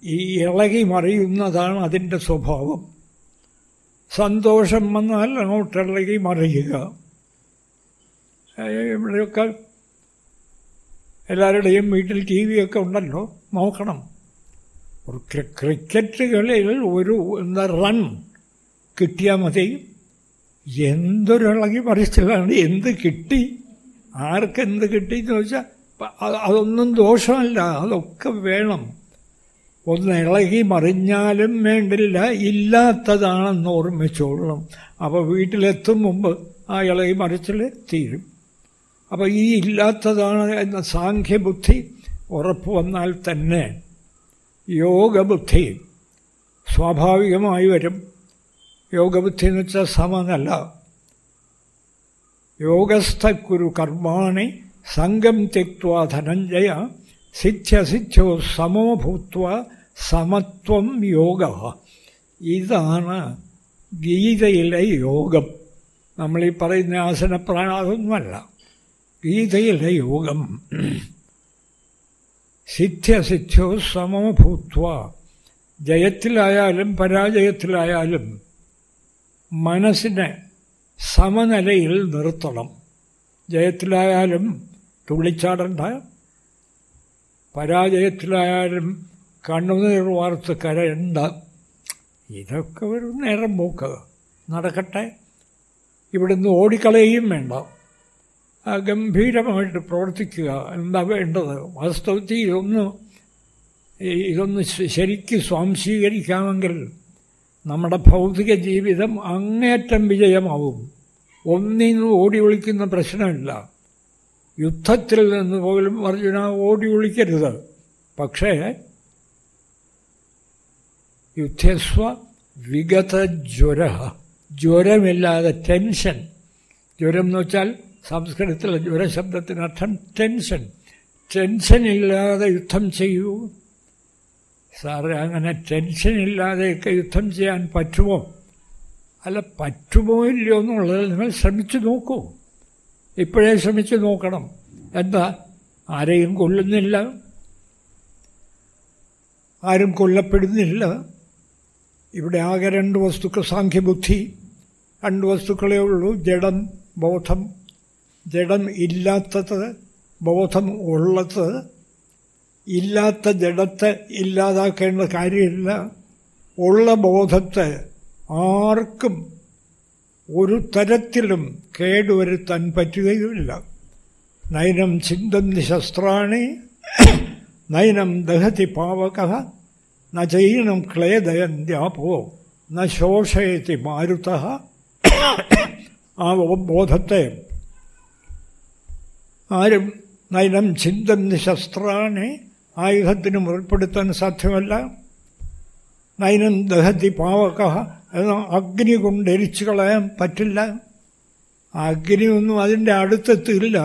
ഈ ഇളകി മറിയുന്നതാണ് അതിന്റെ സ്വഭാവം. സന്തോഷം വന്നാൽ അങ്ങോട്ട് ഇളകി മറിയുക. ഇവിടെയൊക്കെ എല്ലാവരുടെയും വീട്ടിൽ ടി വിയൊക്കെ ഉണ്ടല്ലോ. നോക്കണം. ഒരു ക്രിക്കറ്റ് കളിയിൽ ഒരു എന്താ റൺ കിട്ടിയാൽ മതി. എന്തൊരിളകി മറിച്ചിലാണ് എന്ത് കിട്ടി? ആർക്കെന്ത് കിട്ടി എന്ന് വെച്ചാൽ അതൊന്നും ദോഷമല്ല. അതൊക്കെ വേണം. ഒന്ന് ഇളകി മറിഞ്ഞാലും വേണ്ടില്ല. ഇല്ലാത്തതാണെന്ന് ഓർമ്മിച്ചോളണം. അപ്പോൾ വീട്ടിലെത്തും മുമ്പ് ആ ഇളകി മറിച്ചിൽ തീരും. അപ്പോൾ ഈ ഇല്ലാത്തതാണ് എന്ന സാഖ്യബുദ്ധി ഉറപ്പ് വന്നാൽ തന്നെ യോഗബുദ്ധി സ്വാഭാവികമായി വരും. യോഗബുദ്ധി എന്ന് വെച്ചാൽ സമനല്ല. യോഗസ്ഥക്കുരു കർമാണി സംഘം തെക്വാ ധനഞ്ജയ സിദ്ധ്യസിദ്ധ്യോ സമോ ഭൂത്വ സമത്വം യോഗ. ഇതാണ് ഗീതയിലെ യോഗം. നമ്മളീ പറയുന്ന ആസന അതൊന്നുമല്ല ഗീതയിലെ യോഗം സിദ്ധ്യസിദ്ധ്യോ സമോ ഭൂത്വ. ജയത്തിലായാലും പരാജയത്തിലായാലും മനസ്സിനെ സമനിലയിൽ നിർത്തണം. ജയത്തിലായാലും തുള്ളിച്ചാടണ്ട. പരാജയത്തിലായാലും കണ്ണുനീർ വാർത്ത് കരയണ്ട. ഇതൊക്കെ ഒരു നേരം പോക്ക്. നടക്കട്ടെ. ഇവിടുന്ന് ഓടിക്കളയുകയും വേണ്ട. ഗംഭീരമായിട്ട് പ്രവർത്തിക്കുക. എന്താ വേണ്ടത്? വാസ്തവത്തിൽ ഇതൊന്ന് ഇതൊന്ന് ശരിക്ക് സ്വാംശീകരിക്കാമെങ്കിൽ നമ്മുടെ ഭൗതിക ജീവിതം അങ്ങേറ്റം വിജയമാവും. ഒന്നിനും ഓടി ഒളിക്കുന്ന പ്രശ്നമില്ല. യുദ്ധത്തിൽ നിന്ന് പോലും അർജുന ഓടി ഒളിക്കരുത്. പക്ഷേ യുദ്ധസ്വ വിഗത ജ്വര ജ്വരമില്ലാതെ ടെൻഷൻ ജ്വരം എന്ന് വെച്ചാൽ സംസ്കൃതത്തിലെ ജ്വരശബ്ദത്തിനർത്ഥം ടെൻഷൻ ടെൻഷൻ. ഇല്ലാതെ യുദ്ധം ചെയ്യൂ. സാറേ അങ്ങനെ ടെൻഷൻ ഇല്ലാതെയൊക്കെ യുദ്ധം ചെയ്യാൻ പറ്റുമോ? അല്ല പറ്റുമോ ഇല്ലയോ എന്നുള്ളത് നിങ്ങൾ ശ്രമിച്ചു നോക്കൂ. ഇപ്പോഴേ ശ്രമിച്ചു നോക്കണം. എന്താ? ആരെയും കൊല്ലുന്നില്ല. ആരും കൊല്ലപ്പെടുന്നില്ല. ഇവിടെ ആകെ രണ്ട് വസ്തുക്കൾ സാഖ്യബുദ്ധി. രണ്ട് വസ്തുക്കളേ ഉള്ളൂ ജഡം ബോധം. ജഡം ഇല്ലാത്തത് ബോധം ഉള്ളത് ഇല്ലാത്ത ജഡത്തെ ഇല്ലാതാക്കേണ്ട കാര്യമില്ല. ഉള്ള ബോധത്തെ ആർക്കും ഒരു തരത്തിലും കേടുവരുത്താൻ പറ്റുകയുമില്ല. നൈനം ചിന്തന്തി ശസ്ത്രാണി നൈനം ദഹതി പാവക ന ചൈനം ക്ലേദയന്ത്യാപോ ന ശോഷയത്തി മാരുത. ആ ബോധത്തെ ആരും നൈനം ചിന്തം ശസ്ത്രാണെ ആയുധത്തിന് മുറിപ്പെടുത്താൻ സാധ്യമല്ല. നൈനം ദഹതി പാവക എന്ന അഗ്നി കൊണ്ട് എരിച്ചു കളയാൻ പറ്റില്ല. അഗ്നിയൊന്നും അതിന്റെ അടുത്തെത്തില്ല.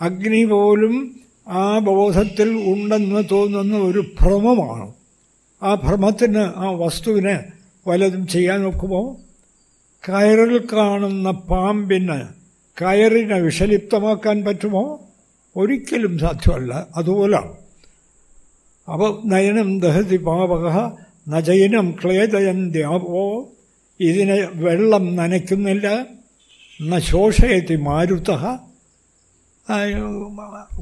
അഗ്നി പോലും ആ ബോധത്തിൽ ഉണ്ടെന്ന് തോന്നുന്ന ഒരു ഭ്രമമാണ്. ആ ഭ്രമത്തിന് ആ വസ്തുവിന് വലതും ചെയ്യാൻ നോക്കുമോ? കയറിൽ കാണുന്ന പാമ്പിന് കയറിനെ വിഷലിപ്തമാക്കാൻ പറ്റുമോ? ഒരിക്കലും സാധ്യമല്ല. അതുപോലെ അപ്പോൾ നയനം ദഹതി പാവക നജയനം ക്ലേദയന്ത്യാവോ ഇതിനെ വെള്ളം നനയ്ക്കുന്നില്ല ന ശോഷയത്തി മാരുത.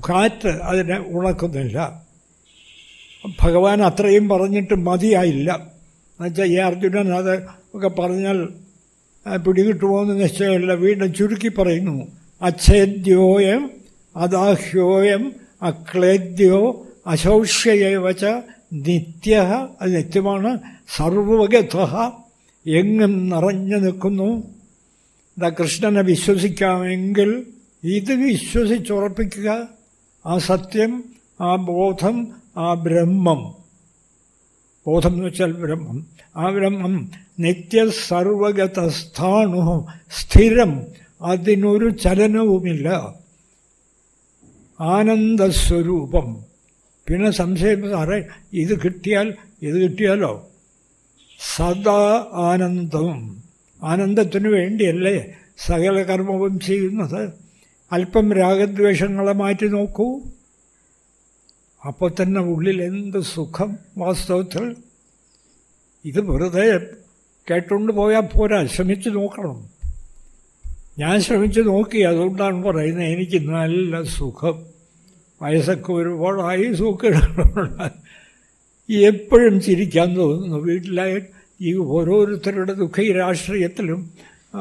കാറ്റ് അതിനെ ഉണക്കുന്നില്ല. ഭഗവാൻ അത്രയും പറഞ്ഞിട്ട് മതിയായില്ല. എന്നുവെച്ചാൽ ഈ അർജുനൻ അത് ഒക്കെ പറഞ്ഞാൽ പിടികിട്ടുമോ എന്ന് നിശ്ചയമില്ല. വീണ്ടും ചുരുക്കി പറയുന്നു. അച്ഛേദ്യോയം അദാഹ്യോയം അക്ലേദ്യോ അശൗഷ്യവച്ച നിത്യ അത് നിത്യമാണ്. സർവഗത എങ്ങും നിറഞ്ഞു നിൽക്കുന്നു. കൃഷ്ണനെ വിശ്വസിക്കാമെങ്കിൽ ഇത് വിശ്വസിച്ചുറപ്പിക്കുക. ആ സത്യം ആ ബോധം ആ ബ്രഹ്മം. ബോധം എന്ന് വെച്ചാൽ ബ്രഹ്മം. ആ നിത്യസർവഗതസ്ഥാണു നിത്യ സർവഗത സ്ഥാണു സ്ഥിരം. അതിനൊരു ചലനവുമില്ല. ആനന്ദസ്വരൂപം. പിന്നെ സംശയം സാറേ ഇത് കിട്ടിയാൽ ഇത് കിട്ടിയാലോ? സദാ ആനന്ദം. ആനന്ദത്തിനു വേണ്ടിയല്ലേ സകല കർമ്മവും ചെയ്യുന്നത്? അല്പം രാഗദ്വേഷങ്ങളെ മാറ്റി നോക്കൂ. അപ്പോൾ തന്നെ ഉള്ളിൽ എന്ത് സുഖം വാസ്തവത്തിൽ? ഇത് വെറുതെ കേട്ടുകൊണ്ട് പോയാൽ പോരാ ശ്രമിച്ചു നോക്കണം. ഞാൻ ശ്രമിച്ചു നോക്കി അതുകൊണ്ടാണ് പറയുന്നത് എനിക്ക് നല്ല സുഖം. വയസ്സൊക്കെ ഒരുപാടായി സുഖമുള്ള എപ്പോഴും ചിരിക്കാൻ തോന്നുന്നു വീട്ടിലായി. ഈ ഓരോരുത്തരുടെ ദുഃഖ ഈ രാഷ്ട്രീയത്തിലും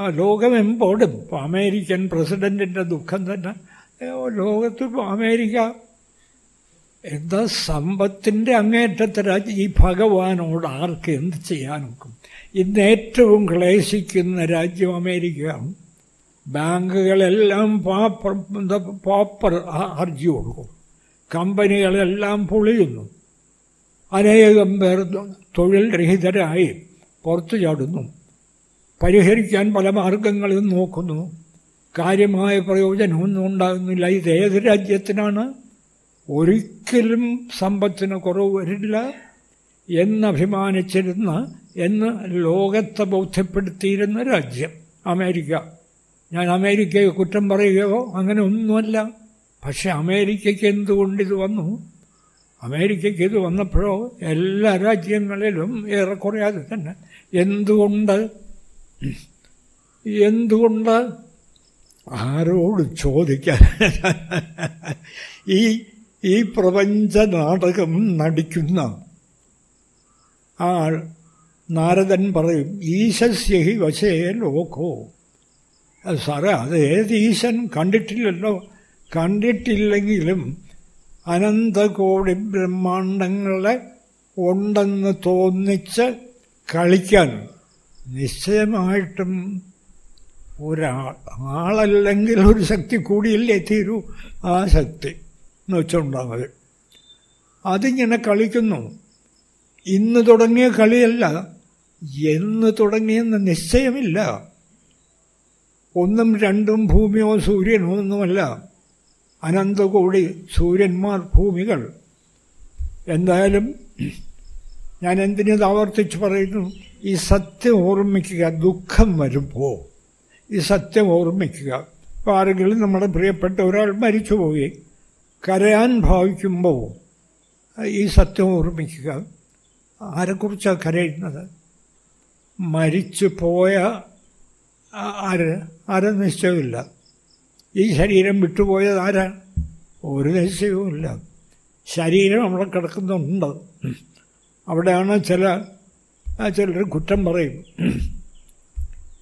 ലോകമെമ്പാടും അമേരിക്കൻ പ്രസിഡന്റിന്റെ ദുഃഖം തന്നെ. ലോകത്ത് അമേരിക്ക എന്താ സമ്പത്തിന്റെ അങ്ങേറ്റത്തെ രാജ്യം ഈ ഭഗവാനോട് ആർക്ക് എന്ത് ചെയ്യാനൊക്കും ഇന്ന് ഏറ്റവും ക്ലേശിക്കുന്ന രാജ്യം അമേരിക്കയാണ് ബാങ്കുകളെല്ലാം പാപ്പർ പാപ്പർ ഹർജി കൊടുക്കും. കമ്പനികളെല്ലാം പൊളിയുന്നു. അനേകം പേർ തൊഴിൽ രഹിതരായി പുറത്തു ചാടുന്നു. പരിഹരിക്കാൻ പല മാർഗങ്ങളും നോക്കുന്നു. കാര്യമായ പ്രയോജനമൊന്നും ഉണ്ടാകുന്നില്ല. ഇത് ഏത് രാജ്യത്തിനാണ്? ഒരിക്കലും സമ്പത്തിന് കുറവ് വരില്ല എന്നഭിമാനിച്ചിരുന്ന എന്ന് ലോകത്തെ ബോധ്യപ്പെടുത്തിയിരുന്ന രാജ്യം അമേരിക്ക. ഞാൻ അമേരിക്കയെ കുറ്റം പറയുകയോ അങ്ങനെ ഒന്നുമല്ല. പക്ഷെ അമേരിക്കയ്ക്ക് എന്തുകൊണ്ട് ഇത് വന്നു? അമേരിക്കയ്ക്ക് ഇത് വന്നപ്പോഴോ എല്ലാ രാജ്യങ്ങളിലും ഏറെക്കുറെ അത് തന്നെ. എന്തുകൊണ്ട്? എന്തുകൊണ്ട്? ആരോട് ചോദിക്കാൻ? ഈ ഈ പ്രപഞ്ച നാടകം നടിക്കുന്ന ആൾ നാരദൻ പറയും ഈശസ്യഹി വശേ ലോകോ. സാറേ അത് ഏത് ഈശൻ കണ്ടിട്ടില്ലല്ലോ. കണ്ടിട്ടില്ലെങ്കിലും അനന്തകോടി ബ്രഹ്മാണ്ടങ്ങളെ ഉണ്ടെന്ന് തോന്നിച്ച് കളിക്കാൻ നിശ്ചയമായിട്ടും ഒരാൾ ആളല്ലെങ്കിൽ ഒരു ശക്തി കൂടിയില്ലേ തീരൂ ആ ശക്തി. എന്ന് വെച്ചുണ്ടാകുന്നത് അതിങ്ങനെ കളിക്കുന്നു. ഇന്ന് തുടങ്ങിയ കളിയല്ല എന്ന് തുടങ്ങിയെന്ന് നിശ്ചയമില്ല. ഒന്നും രണ്ടും ഭൂമിയോ സൂര്യനോ ഒന്നുമല്ല. അനന്തകോടി സൂര്യന്മാർ ഭൂമികൾ. എന്തായാലും ഞാൻ എന്തിനത് ആവർത്തിച്ച് പറയുന്നു? ഈ സത്യം ഓർമ്മിക്കുക ദുഃഖം വരുമ്പോൾ ഈ സത്യം ഓർമ്മിക്കുക. ഇപ്പോൾ ആരെങ്കിലും നമ്മുടെ പ്രിയപ്പെട്ട ഒരാൾ മരിച്ചു മരിച്ചുപോയി. കരയാൻ ഭാവിക്കുമ്പോൾ ഈ സത്യം ഓർമ്മിക്കുക. ആരെക്കുറിച്ചാണ് കരയുന്നത്? മരിച്ചു പോയ ആര്? ആരും നിശ്ചയമില്ല ഈ ശരീരം വിട്ടുപോയത് ആരാണ് ഒരു നിശ്ചയവുമില്ല. ശരീരം അവിടെ കിടക്കുന്നുണ്ട്. അവിടെയാണ് ചില ചിലർ കുറ്റം പറയും.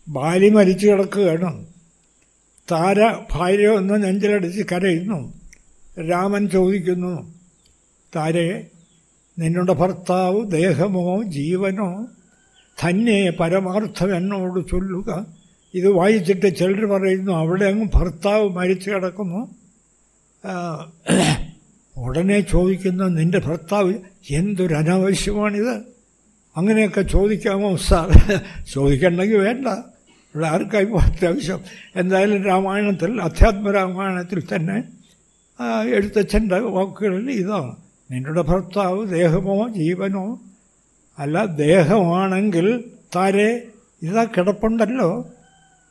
ബാലി മരിച്ചു കിടക്കുകയാണ്. താര ഭാര്യ ഒന്ന് നെഞ്ചിലടിച്ച് കരയുന്നു. രാമൻ ചോദിക്കുന്നു താരെ നിന്നുടെ ഭർത്താവ് ദേഹമോ ജീവനോ? തന്നെ പരമാർത്ഥം എന്നോട് ചൊല്ലുക. ഇത് വായിച്ചിട്ട് ചിലർ പറയുന്നു അവിടെ അങ്ങ് ഭർത്താവ് മരിച്ചു കിടക്കുന്നു. ഉടനെ ചോദിക്കുന്ന നിന്റെ ഭർത്താവ് എന്തൊരനാവശ്യമാണിത് അങ്ങനെയൊക്കെ ചോദിക്കാമോ സാർ ചോദിക്കണമെങ്കിൽ വേണ്ട. ഇവിടെ ആർക്കായി അത്യാവശ്യം? എന്തായാലും രാമായണത്തിൽ അധ്യാത്മ രാമായണത്തിൽ തന്നെ എഴുത്തച്ഛന്റെ വാക്കുകളിൽ ഇതാണ് നിങ്ങളുടെ ഭർത്താവ് ദേഹമോ ജീവനോ? അല്ല ദേഹമാണെങ്കിൽ താരെ ഇതാ കിടപ്പുണ്ടല്ലോ.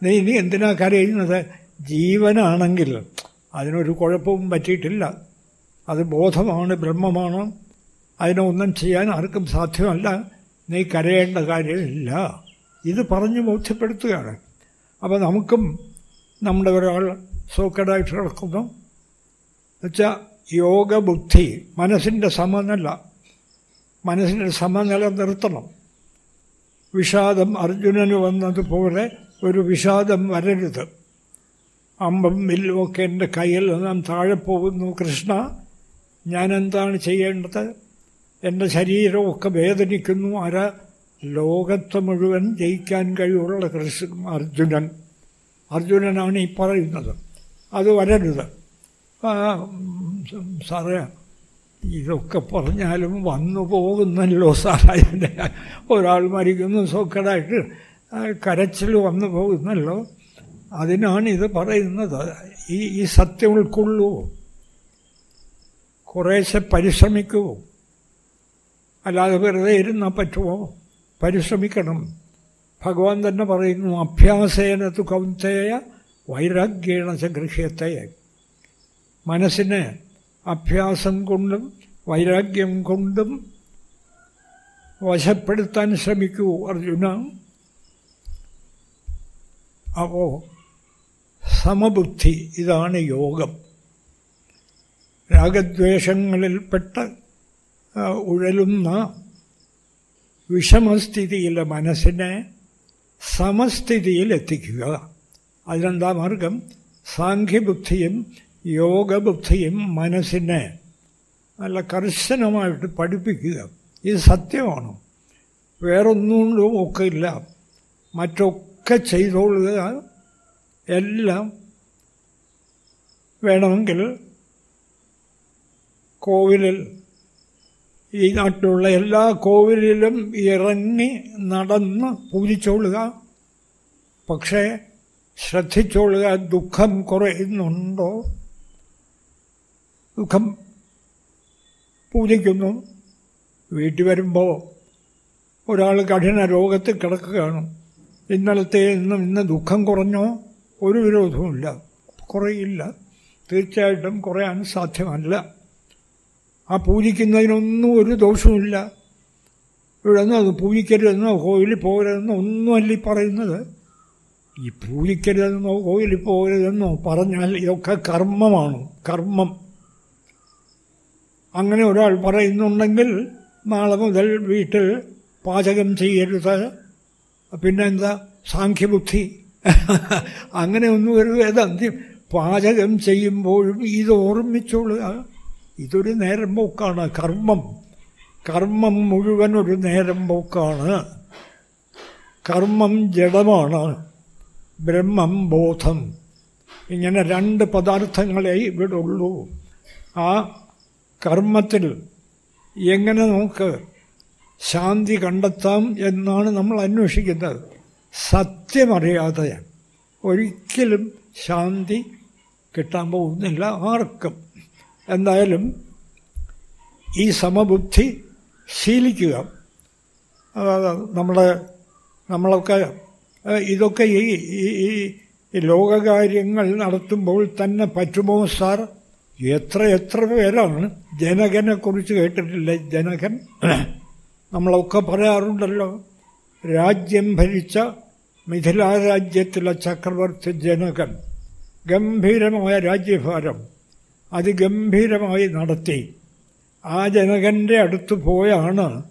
നീ ഇനി എന്തിനാ കരയുന്നത് ജീവനാണെങ്കിൽ. അതിനൊരു കുഴപ്പവും പറ്റിയിട്ടില്ല. അത് ബോധമാണ് ബ്രഹ്മമാണ്. അതിനൊന്നും ചെയ്യാൻ ആർക്കും സാധ്യമല്ല. നീ കരയേണ്ട കാര്യമില്ല. ഇത് പറഞ്ഞ് ബോധ്യപ്പെടുത്തുകയാണ്. അപ്പോൾ നമുക്കും നമ്മുടെ ഒരാൾ സോക്കഡായിട്ട് കിടക്കുന്നു. എന്നുവെച്ചാൽ യോഗബുദ്ധി മനസ്സിന്റെ സമനില മനസ്സിന്റെ സമനില നിർത്തണം. വിഷാദം അർജുനന് വന്നതുപോലെ ഒരു വിഷാദം വരരുത്. അമ്പം വില്ലുമൊക്കെ എന്റെ കയ്യിൽ നിന്നും താഴെ പോകുന്നു കൃഷ്ണ. ഞാനെന്താണ് ചെയ്യേണ്ടത്? എന്റെ ശരീരമൊക്കെ വേദനിക്കുന്നു. ആരാ? ലോകത്തെ മുഴുവൻ ജയിക്കാൻ കഴിവുള്ള കൃഷ്ണ അർജുനൻ. അർജുനനാണ് ഈ പറയുന്നത്. അത് വരരുത്. സാറേ ഇതൊക്കെ പറഞ്ഞാലും വന്നു പോകുന്നല്ലോ സാറേ. ഒരാൾ മരിക്കുന്നു സോക്കടായിട്ട് കരച്ചിൽ വന്നു പോകുന്നല്ലോ. അതിനാണ് ഇത് പറയുന്നത്. ഈ ഈ സത്യം ഉൾക്കൊള്ളൂ. കുറേശ്ശെ പരിശ്രമിക്കൂ അല്ലാതെ വെറുതെ ഇരുന്നാൽ പറ്റുമോ പരിശ്രമിക്കണം. ഭഗവാൻ തന്നെ പറയുന്നു അഭ്യാസേന കൗന്തേയ വൈരാഗ്യേണ ച മനസ്സിനെ അഭ്യാസം കൊണ്ടും വൈരാഗ്യം കൊണ്ടും വശപ്പെടുത്താൻ ശ്രമിക്കൂ അർജുന. അപ്പോ സമബുദ്ധി ഇതാണ് യോഗം. രാഗദ്വേഷങ്ങളിൽപ്പെട്ട് ഉഴലുന്ന വിഷമസ്ഥിതിയിലെ മനസ്സിനെ സമസ്ഥിതിയിൽ എത്തിക്കുക അതിനെന്താ മാർഗം? സാഖ്യബുദ്ധിയും യോഗബുദ്ധിയും മനസ്സിനെ നല്ല കർശനമായിട്ട് പഠിപ്പിക്കുക. ഇത് സത്യമാണ്. വേറൊന്നും ഒക്കെ ഇല്ല മറ്റൊക്കെ ചെയ്തോളുക എല്ലാം വേണമെങ്കിൽ കോവിലിൽ ഈ നാട്ടിലുള്ള എല്ലാ കോവിലിലും ഇറങ്ങി നടന്ന് പൂജിച്ചോളുക. പക്ഷേ ശ്രദ്ധിച്ചോളുക ദുഃഖം കുറയുന്നുണ്ടോ? ദുഃഖം പൂജിക്കുന്നു. വീട്ടിൽ വരുമ്പോൾ ഒരാൾ കഠിന രോഗത്തിൽ കിടക്കുകയാണ്. ഇന്നലത്തെ ഇന്നും ഇന്ന് ദുഃഖം കുറഞ്ഞോ? ഒരു വിരോധവുമില്ല. കുറയില്ല. തീർച്ചയായിട്ടും കുറയാൻ സാധ്യമല്ല. ആ പൂജിക്കുന്നതിനൊന്നും ഒരു ദോഷവുമില്ല. ഇവിടെ നിന്ന് അത് പൂജിക്കരുതെന്നോ കോയിലിൽ പോകരുതെന്നോ ഒന്നുമല്ല ഈ പറയുന്നത്. ഈ പൂജിക്കരുതെന്നോ കോയിലിൽ പോകരുതെന്നോ പറഞ്ഞാൽ ഇതൊക്കെ കർമ്മമാണ്. കർമ്മം. അങ്ങനെ ഒരാൾ പറയുന്നുണ്ടെങ്കിൽ നാളെ മുതൽ വീട്ടിൽ പാചകം ചെയ്യരുത്. പിന്നെന്താ? സാഖ്യബുദ്ധി. അങ്ങനെ ഒന്നും ഒരു വേദാന്തി പാചകം ചെയ്യുമ്പോഴും ഇത് ഓർമ്മിച്ചോളുക ഇതൊരു നേരം പോക്കാണ്. കർമ്മം. കർമ്മം മുഴുവൻ ഒരു നേരം പോക്കാണ്. കർമ്മം ജഡമാണ്. ബ്രഹ്മം ബോധം. ഇങ്ങനെ രണ്ട് പദാർത്ഥങ്ങളെ ഇവിടെ ഉള്ളൂ ആ കർമ്മത്തിൽ എങ്ങനെ നമുക്ക് ശാന്തി കണ്ടെത്താം എന്നാണ് നമ്മൾ അന്വേഷിക്കുന്നത്. സത്യമറിയാതെ ഒരിക്കലും ശാന്തി കിട്ടാൻ പോകുന്നില്ല ആർക്കും. എന്തായാലും ഈ സമബുദ്ധി ശീലിക്കുക. നമ്മുടെ നമ്മളൊക്കെ ഇതൊക്കെ ഈ ഈ ലോകകാര്യങ്ങൾ നടത്തുമ്പോൾ തന്നെ പറ്റുമോ സാർ? എത്ര എത്ര പേരാണ്? ജനകനെ കുറിച്ച് കേട്ടിട്ടില്ല? ജനകൻ? നമ്മളൊക്കെ പറയാറുണ്ടല്ലോ രാജ്യം ഭരിച്ച മിഥിലാരാജ്യത്തിലെ ചക്രവർത്തി ജനകൻ ഗംഭീരമായ രാജ്യഭാരം അതിഗംഭീരമായി നടത്തി. ആ ജനകന്റെ അടുത്ത് പോയാണ്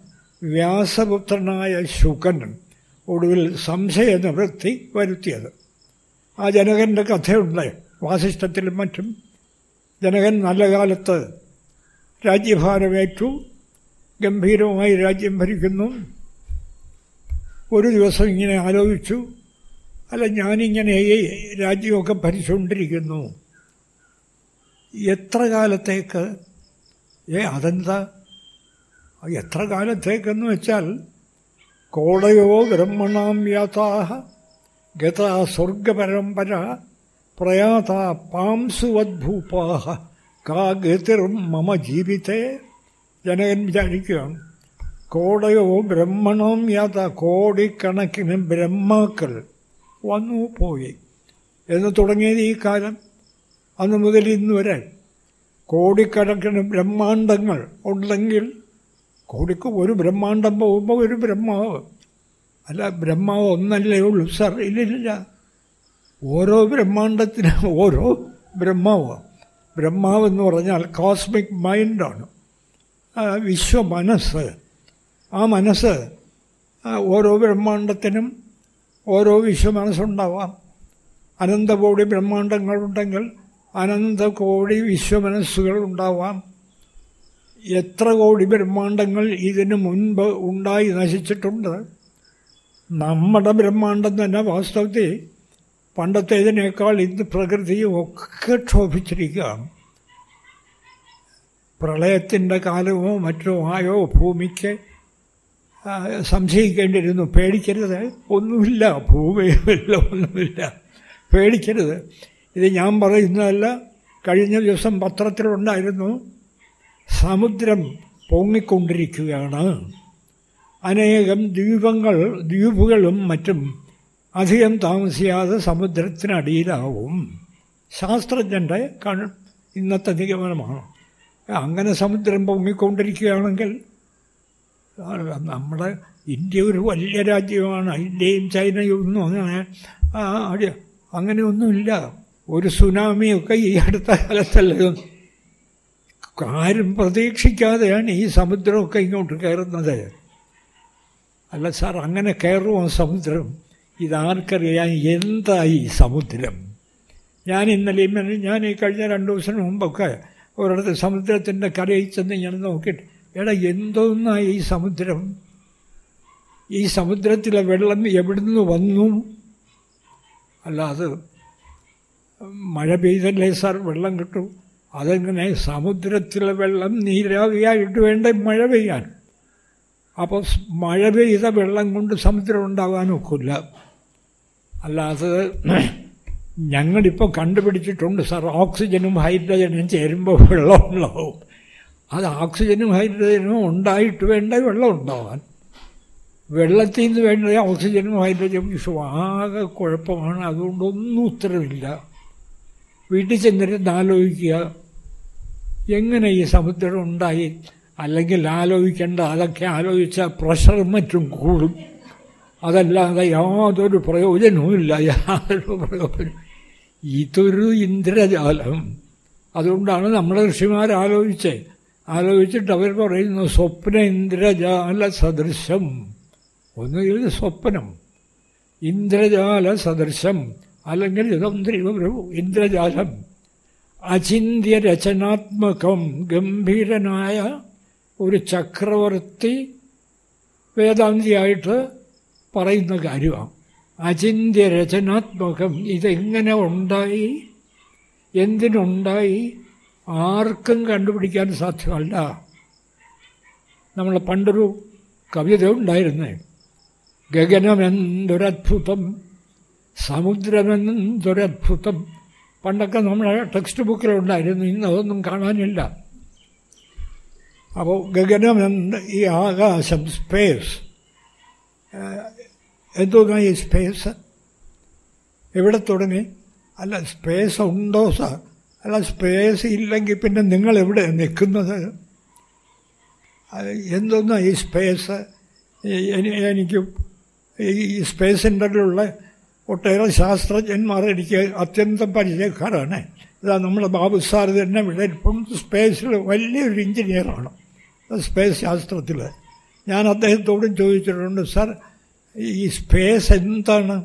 വ്യാസപുത്രനായ ശുക്കൻ ഒടുവിൽ സംശയ നിവൃത്തി വരുത്തിയത്. ആ ജനകന്റെ കഥയുണ്ട് വാസിഷ്ഠത്തിലും മറ്റും. ജനകൻ നല്ല കാലത്ത് രാജ്യഭാരമേറ്റു ഗംഭീരമായി രാജ്യം ഭരിക്കുന്നു. ഒരു ദിവസം ഇങ്ങനെ ആലോചിച്ചു അല്ല ഞാനിങ്ങനെ രാജ്യമൊക്കെ ഭരിച്ചുകൊണ്ടിരിക്കുന്നു. എത്ര കാലത്തേക്ക്? ഏ അതെന്താ? എത്ര കാലത്തേക്കെന്ന് വെച്ചാൽ കോടയോ ബ്രഹ്മണാം യാതാഹ ഗത സ്വർഗപരമ്പര പ്രയാത പാംസുവദ്ഭൂപാഹ കാ ഗതിർം മമ ജീവിതേ. ജനകൻ വിചാരിക്കുകയാണ് കോടയോ ബ്രഹ്മണോം യാത കോടിക്കണക്കിന് ബ്രഹ്മാക്കൾ വന്നു പോയി. എന്ന് തുടങ്ങിയത് ഈ കാലം. അന്ന് മുതൽ ഇന്ന് വരെ കോടിക്കണക്കിന് ബ്രഹ്മാണ്ടങ്ങൾ ഉണ്ടെങ്കിൽ കോടിക്ക് ഒരു ബ്രഹ്മാണ്ടം പോകുമ്പോൾ ഒരു ബ്രഹ്മാവ്. അല്ല ബ്രഹ്മാവ് ഒന്നല്ലേ ഉള്ളൂ സർ? ഇല്ലില്ല. ഓരോ ബ്രഹ്മാണ്ടത്തിനും ഓരോ ബ്രഹ്മാവാണ് ബ്രഹ്മാവ്. എന്ന് പറഞ്ഞാൽ കോസ്മിക് മൈൻഡാണ് വിശ്വ മനസ്സ്. ആ മനസ്സ് ഓരോ ബ്രഹ്മാണ്ടത്തിനും ഓരോ വിശ്വ മനസ്സുണ്ടാവാം. അനന്തകോടി ബ്രഹ്മാണ്ടങ്ങളുണ്ടെങ്കിൽ അനന്തകോടി വിശ്വമനസ്സുകൾ ഉണ്ടാവാം. എത്ര കോടി ബ്രഹ്മാണ്ടങ്ങൾ ഇതിനു മുൻപ് ഉണ്ടായി നശിച്ചിട്ടുണ്ട്? നമ്മുടെ ബ്രഹ്മാണ്ടം തന്നെ വാസ്തവത്തിൽ പണ്ടത്തേതിനേക്കാൾ ഇന്ന് പ്രകൃതിയും ഒക്കെ ക്ഷോഭിച്ചിരിക്കുകയാണ്. പ്രളയത്തിന്റെ കാലമോ മറ്റോ ആയോ ഭൂമിക്ക് സംശയിക്കേണ്ടിയിരുന്നു. പേടിക്കരുത്. ഒന്നുമില്ല. ഭൂമിയുമില്ല ഒന്നുമില്ല. പേടിക്കരുത്. ഇത് ഞാൻ പറയുന്നതല്ല. കഴിഞ്ഞ ദിവസം പത്രത്തിലുണ്ടായിരുന്നു. സമുദ്രം പൊങ്ങിക്കൊണ്ടിരിക്കുകയാണ്. അനേകം ദ്വീപങ്ങൾ ദ്വീപുകളും മറ്റും അധികം താമസിയാതെ സമുദ്രത്തിനടിയിലാവും. ശാസ്ത്രജ്ഞന്റെ കൺ ഇന്നത്തെ നിഗമനമാണ്. അങ്ങനെ സമുദ്രം പൊങ്ങിക്കൊണ്ടിരിക്കുകയാണെങ്കിൽ നമ്മുടെ ഇന്ത്യ ഒരു വലിയ രാജ്യമാണ്. ഇന്ത്യയും ചൈനയും ഒന്നും അങ്ങനെ ആ, അടി- അങ്ങനെയൊന്നുമില്ല ഒരു സുനാമിയൊക്കെ ഈ അടുത്ത കാലത്തല്ല ആരും പ്രതീക്ഷിക്കാതെയാണ് ഈ സമുദ്രമൊക്കെ ഇങ്ങോട്ട് കയറുന്നത്. അല്ല സാർ അങ്ങനെ കയറുമോ സമുദ്രം? ഇതാർക്കറിയാൻ എന്തായി സമുദ്രം? ഞാൻ മെനഞ്ഞ- ഞാൻ ഈ കഴിഞ്ഞ രണ്ട് ദിവസത്തിന് മുമ്പൊക്കെ ഒരിടത്ത് സമുദ്രത്തിന്റെ കരയിൽ ചെന്ന് ഞാൻ നോക്കിയിട്ട് എടാ എന്തോന്നായി ഈ സമുദ്രം? ഈ സമുദ്രത്തിലെ വെള്ളം എവിടുന്ന് വന്നു? അല്ല അത് മഴ പെയ്തല്ലേ സാർ വെള്ളം കിട്ടും? അതെങ്ങനെ സമുദ്രത്തിലെ വെള്ളം നീരാവിയായിട്ട് വേണ്ട മഴ പെയ്യാൻ? അപ്പോൾ മഴ പെയ്ത വെള്ളം കൊണ്ട് സമുദ്രം ഉണ്ടാകാനൊക്കില്ല അല്ലാതെ ഞങ്ങളിപ്പോൾ കണ്ടുപിടിച്ചിട്ടുണ്ട് സാർ. ഓക്സിജനും ഹൈഡ്രജനും ചേരുമ്പോൾ വെള്ളം ഉണ്ടാവും അത് ഓക്സിജനും ഹൈഡ്രജനും ഉണ്ടായിട്ട് വേണ്ട വെള്ളം ഉണ്ടാവാൻ വെള്ളത്തിൽ നിന്ന് വേണ്ട ഓക്സിജനും ഹൈഡ്രജനും ആകെ കുഴപ്പമാണ്. അതുകൊണ്ടൊന്നും ഉത്തരവില്ല. വീട്ടിൽ ചെന്നിരുന്ന് ആലോചിക്കുക. എങ്ങനെ ഈ സമുദ്രം ഉണ്ടായി? അല്ലെങ്കിൽ ആലോചിക്കേണ്ട അതൊക്കെ ആലോചിച്ചാൽ പ്രഷറും മറ്റും കൂടും. അതല്ലാതെ യാതൊരു പ്രയോജനവുമില്ല യാതൊരു പ്രയോജനം ഇതൊരു ഇന്ദ്രജാലം. അതുകൊണ്ടാണ് നമ്മുടെ ഋഷിമാർ ആലോചിച്ചത് ആലോചിച്ചിട്ട് അവർ പറയുന്നു സ്വപ്ന ഇന്ദ്രജാല സദൃശം. ഒന്നുകിൽ സ്വപ്നം. ഇന്ദ്രജാല സദൃശം. അല്ലെങ്കിൽ ഇതൊരു ഇന്ദ്രജാലം. അചിന്യ രചനാത്മകം ഗംഭീരനായ ഒരു ചക്രവർത്തി വേദാന്തിയായിട്ട് പറയുന്ന കാര്യമാണ് അചിന്യ രചനാത്മകം ഇതെങ്ങനെ ഉണ്ടായി? എന്തിനുണ്ടായി? ആർക്കും കണ്ടുപിടിക്കാൻ സാധ്യമല്ല. നമ്മൾ പണ്ടൊരു കവിത ഉണ്ടായിരുന്നേ. ഗഗനമെന്തൊരത്ഭുതം സമുദ്രമെന്തൊരത്ഭുതം. പണ്ടൊക്കെ നമ്മളെ ടെക്സ്റ്റ് ബുക്കിലുണ്ടായിരുന്നു ഇന്ന് അതൊന്നും കാണാനില്ല. അപ്പോൾ ഗഗനമെന്ന് ഈ ആകാശം സ്പേസ് എന്തോന്നാ ഈ സ്പേസ് എവിടെ തുടങ്ങി? അല്ല സ്പേസ് ഉണ്ടോ സാർ അല്ല സ്പേസ് ഇല്ലെങ്കിൽ പിന്നെ നിങ്ങൾ എവിടെ നിൽക്കുന്നത് എന്തോന്നാ ഈ സ്പേസ് എനിക്ക് ഈ സ്പേസ് സെന്ററിലുള്ള ഒട്ടേറെ ശാസ്ത്രജ്ഞന്മാർ എനിക്ക് അത്യന്തം പരിചയക്കാരാണ്. ഇതാ നമ്മുടെ ബാബു സാർ തന്നെ ഇവിടെ ഇപ്പം സ്പേസിൽ വലിയൊരു എഞ്ചിനീയറാണ് സ്പേസ് ശാസ്ത്രത്തിൽ ഞാൻ അദ്ദേഹത്തോടും ചോദിച്ചിട്ടുണ്ട് സാർ ഈ സ്പേസ് എന്താണ്?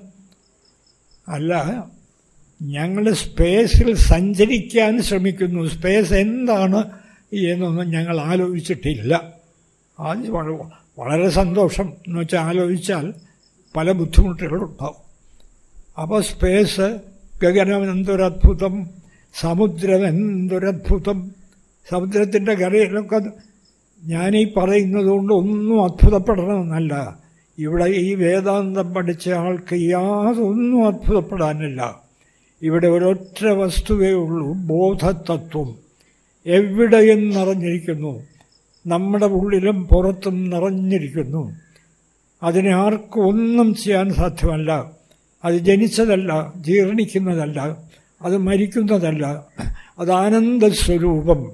അല്ല ഞങ്ങൾ സ്പേസിൽ സഞ്ചരിക്കാൻ ശ്രമിക്കുന്നു. സ്പേസ് എന്താണ് എന്നൊന്നും ഞങ്ങൾ ആലോചിച്ചിട്ടില്ല. വള- വളരെ സന്തോഷം എന്ന് വെച്ചാൽ ആലോചിച്ചാൽ പല ബുദ്ധിമുട്ടുകളുണ്ടാവും. അപ്പോൾ സ്പേസ് ഗഗനം എന്തൊരത്ഭുതം? സമുദ്രം എന്തൊരത്ഭുതം? സമുദ്രത്തിന്റെ കരയിലൊക്കെ ഞാനീ പറയുന്നത് കൊണ്ട് ഒന്നും അത്ഭുതപ്പെടണമെന്നല്ല. ഇവിടെ ഈ വേദാന്തം പഠിച്ച ആൾക്ക് യാതൊന്നും അത്ഭുതപ്പെടാനില്ല. ഇവിടെ ഒരൊറ്റ വസ്തുവേ ഉള്ളൂ ബോധതത്വം. എവിടെയും നിറഞ്ഞിരിക്കുന്നു നമ്മുടെ ഉള്ളിലും പുറത്തും നിറഞ്ഞിരിക്കുന്നു. അതിനെ ആർക്കും ഒന്നും ചെയ്യാൻ സാധ്യമല്ല. അത് ജനിച്ചതല്ല ജീർണിക്കുന്നതല്ല അത് മരിക്കുന്നതല്ല. അത് ആനന്ദസ്വരൂപം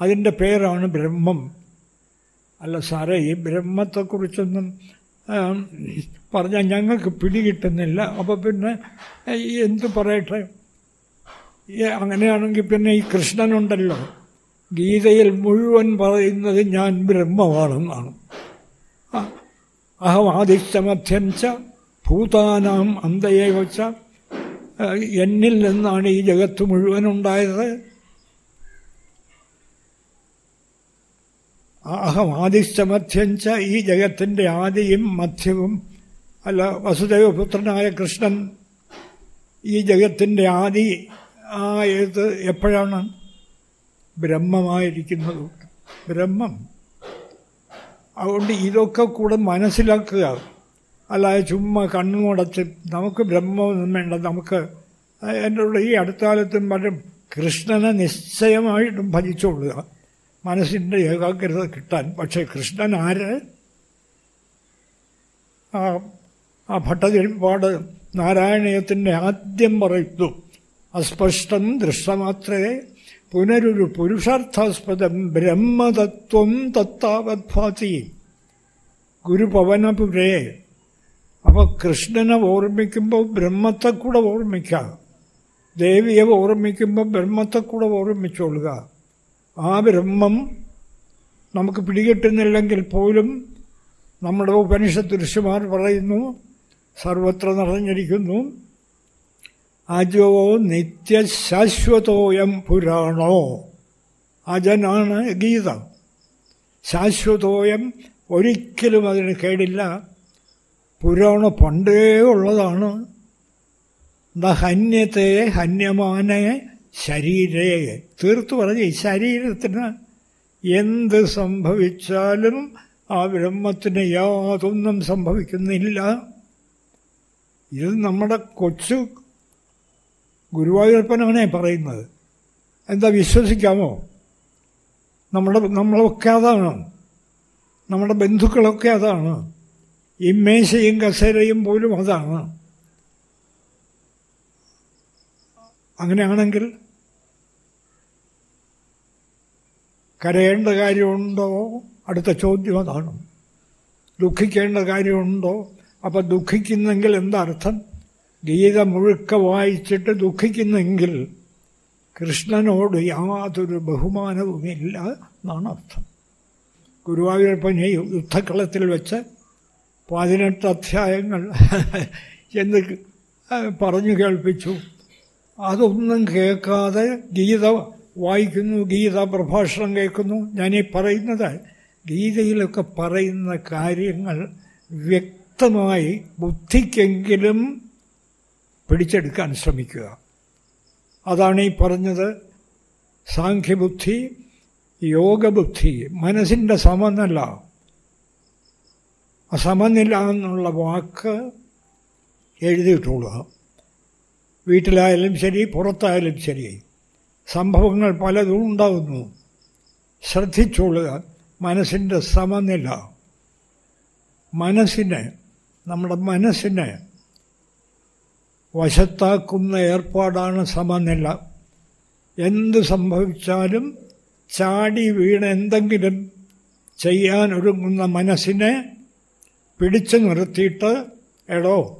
അതിന്റെ പേരാണ് ബ്രഹ്മം. അല്ല സാറേ ഈ ബ്രഹ്മത്തെക്കുറിച്ചൊന്നും പറഞ്ഞാൽ ഞങ്ങൾക്ക് പിടികിട്ടുന്നില്ല അപ്പോൾ പിന്നെ എന്ത് പറയട്ടെ? അങ്ങനെയാണെങ്കിൽ പിന്നെ ഈ കൃഷ്ണനുണ്ടല്ലോ. ഗീതയിൽ മുഴുവൻ പറയുന്നത് ഞാൻ ബ്രഹ്മമാണെന്നാണ് അഹം ആദിഷ്ടമധ്യം ച ഭൂതാനാം അന്തയെ വച്ച എന്നിൽ നിന്നാണ് ഈ ജഗത്ത് മുഴുവൻ ഉണ്ടായത് അഹമാദിശ്ചമധ്യഞ്ച ഈ ജഗത്തിന്റെ ആദിയും മധ്യവും അല്ല വസുദേവപുത്രനായ കൃഷ്ണൻ ഈ ജഗത്തിന്റെ ആദി ആ ഏത് എപ്പോഴാണ്? ബ്രഹ്മമായിരിക്കുന്നത്. ബ്രഹ്മം. അതുകൊണ്ട് ഇതൊക്കെ കൂടെ മനസ്സിലാക്കുക. അല്ലാതെ ചുമ്മാ കണ്ണുമുടച്ച് നമുക്ക് ബ്രഹ്മമൊന്നും വേണ്ട. നമുക്ക് കൂടെ ഈ അടുത്ത കാലത്തും പറയും കൃഷ്ണനെ നിശ്ചയമായിട്ടും ഭജിച്ചുകൊള്ളുക മനസ്സിന്റെ ഏകാഗ്രത കിട്ടാൻ. പക്ഷേ കൃഷ്ണൻ ആര്? ആ ആ ഭട്ടതിരിപ്പാട് നാരായണീയത്തിന്റെ ആദ്യം പറയുന്നു അസ്പഷ്ടം ദൃഷ്ടമാത്രേ പുനരൊരു പുരുഷാർത്ഥാസ്പദം ബ്രഹ്മതത്വം തത്താവത്ഭാതി ഗുരുപവനപുരേ. അപ്പോൾ കൃഷ്ണനെ ഓർമ്മിക്കുമ്പോൾ ബ്രഹ്മത്തെ കൂടെ ഓർമ്മിക്കുക ദേവിയെ ഓർമ്മിക്കുമ്പോൾ ബ്രഹ്മത്തെ കൂടെ ഓർമ്മിച്ചോളുക. ആ ബ്രഹ്മം നമുക്ക് പിടികിട്ടുന്നില്ലെങ്കിൽ പോലും നമ്മുടെ ഉപനിഷത്ത് ഋഷിമാർ പറയുന്നു സർവത്ര നിറഞ്ഞിരിക്കുന്നു. അജോ നിത്യശാശ്വതോയം പുരാണോ? അജനാണ് ഗീത. ശാശ്വതോയം ഒരിക്കലും അതിന് കേടില്ല. പുരാണ പണ്ടേ ഉള്ളതാണ്. ദ ഹന്യത്തെ ഹന്യമാനെ ശരീരേ തീർത്തു പറഞ്ഞ് ഈ ശരീരത്തിന് എന്ത് സംഭവിച്ചാലും ആ ബ്രഹ്മത്തിന് യാതൊന്നും സംഭവിക്കുന്നില്ല. ഇത് നമ്മുടെ കൊച്ചു ഗുരുവായൂരപ്പനാണേ പറയുന്നത്. എന്താ വിശ്വസിക്കാമോ? നമ്മുടെ നമ്മളൊക്കെ അതാണ്. നമ്മുടെ ബന്ധുക്കളൊക്കെ അതാണ്. ഈ മേശയും കസേരയും പോലും അതാണ്. അങ്ങനെയാണെങ്കിൽ കരയേണ്ട കാര്യമുണ്ടോ? അടുത്ത ചോദ്യം അതാണ്. ദുഃഖിക്കേണ്ട കാര്യമുണ്ടോ? അപ്പം ദുഃഖിക്കുന്നെങ്കിൽ എന്തർത്ഥം ഗീത മുഴുക്ക വായിച്ചിട്ട് ദുഃഖിക്കുന്നെങ്കിൽ കൃഷ്ണനോട് യാതൊരു ബഹുമാനവുമില്ല എന്നാണ് അർത്ഥം. ഗുരുവായൂരപ്പനെ യുദ്ധക്കളത്തിൽ വെച്ച് പതിനെട്ട് അധ്യായങ്ങൾ എന്ന് പറഞ്ഞു കേൾപ്പിച്ചു. അതൊന്നും കേൾക്കാതെ ഗീത വായിക്കുന്നു ഗീത പ്രഭാഷണം കേൾക്കുന്നു. ഞാനീ പറയുന്നത് ഗീതയിലൊക്കെ പറയുന്ന കാര്യങ്ങൾ വ്യക്തമായി ബുദ്ധിക്കെങ്കിലും പിടിച്ചെടുക്കാൻ ശ്രമിക്കുക. അതാണ് ഈ പറഞ്ഞത്. സാഖ്യബുദ്ധി യോഗബുദ്ധി മനസ്സിന്റെ സമനില. സമനില എന്നുള്ള വാക്ക് എഴുതിയിട്ടുള്ള. വീട്ടിലായാലും ശരി പുറത്തായാലും ശരി. സംഭവങ്ങൾ പലതും ഉണ്ടാകുന്നു. ശ്രദ്ധിച്ചുള്ളത് മനസ്സിന്റെ സമനില. മനസ്സിനെ നമ്മുടെ മനസ്സിനെ വശത്താക്കുന്ന ഏർപ്പാടാണ് സമനില. എന്ത് സംഭവിച്ചാലും ചാടി വീണ് എന്തെങ്കിലും ചെയ്യാനൊരുങ്ങുന്ന മനസ്സിനെ പിടിച്ചു നിർത്തിയിട്ട് എടോ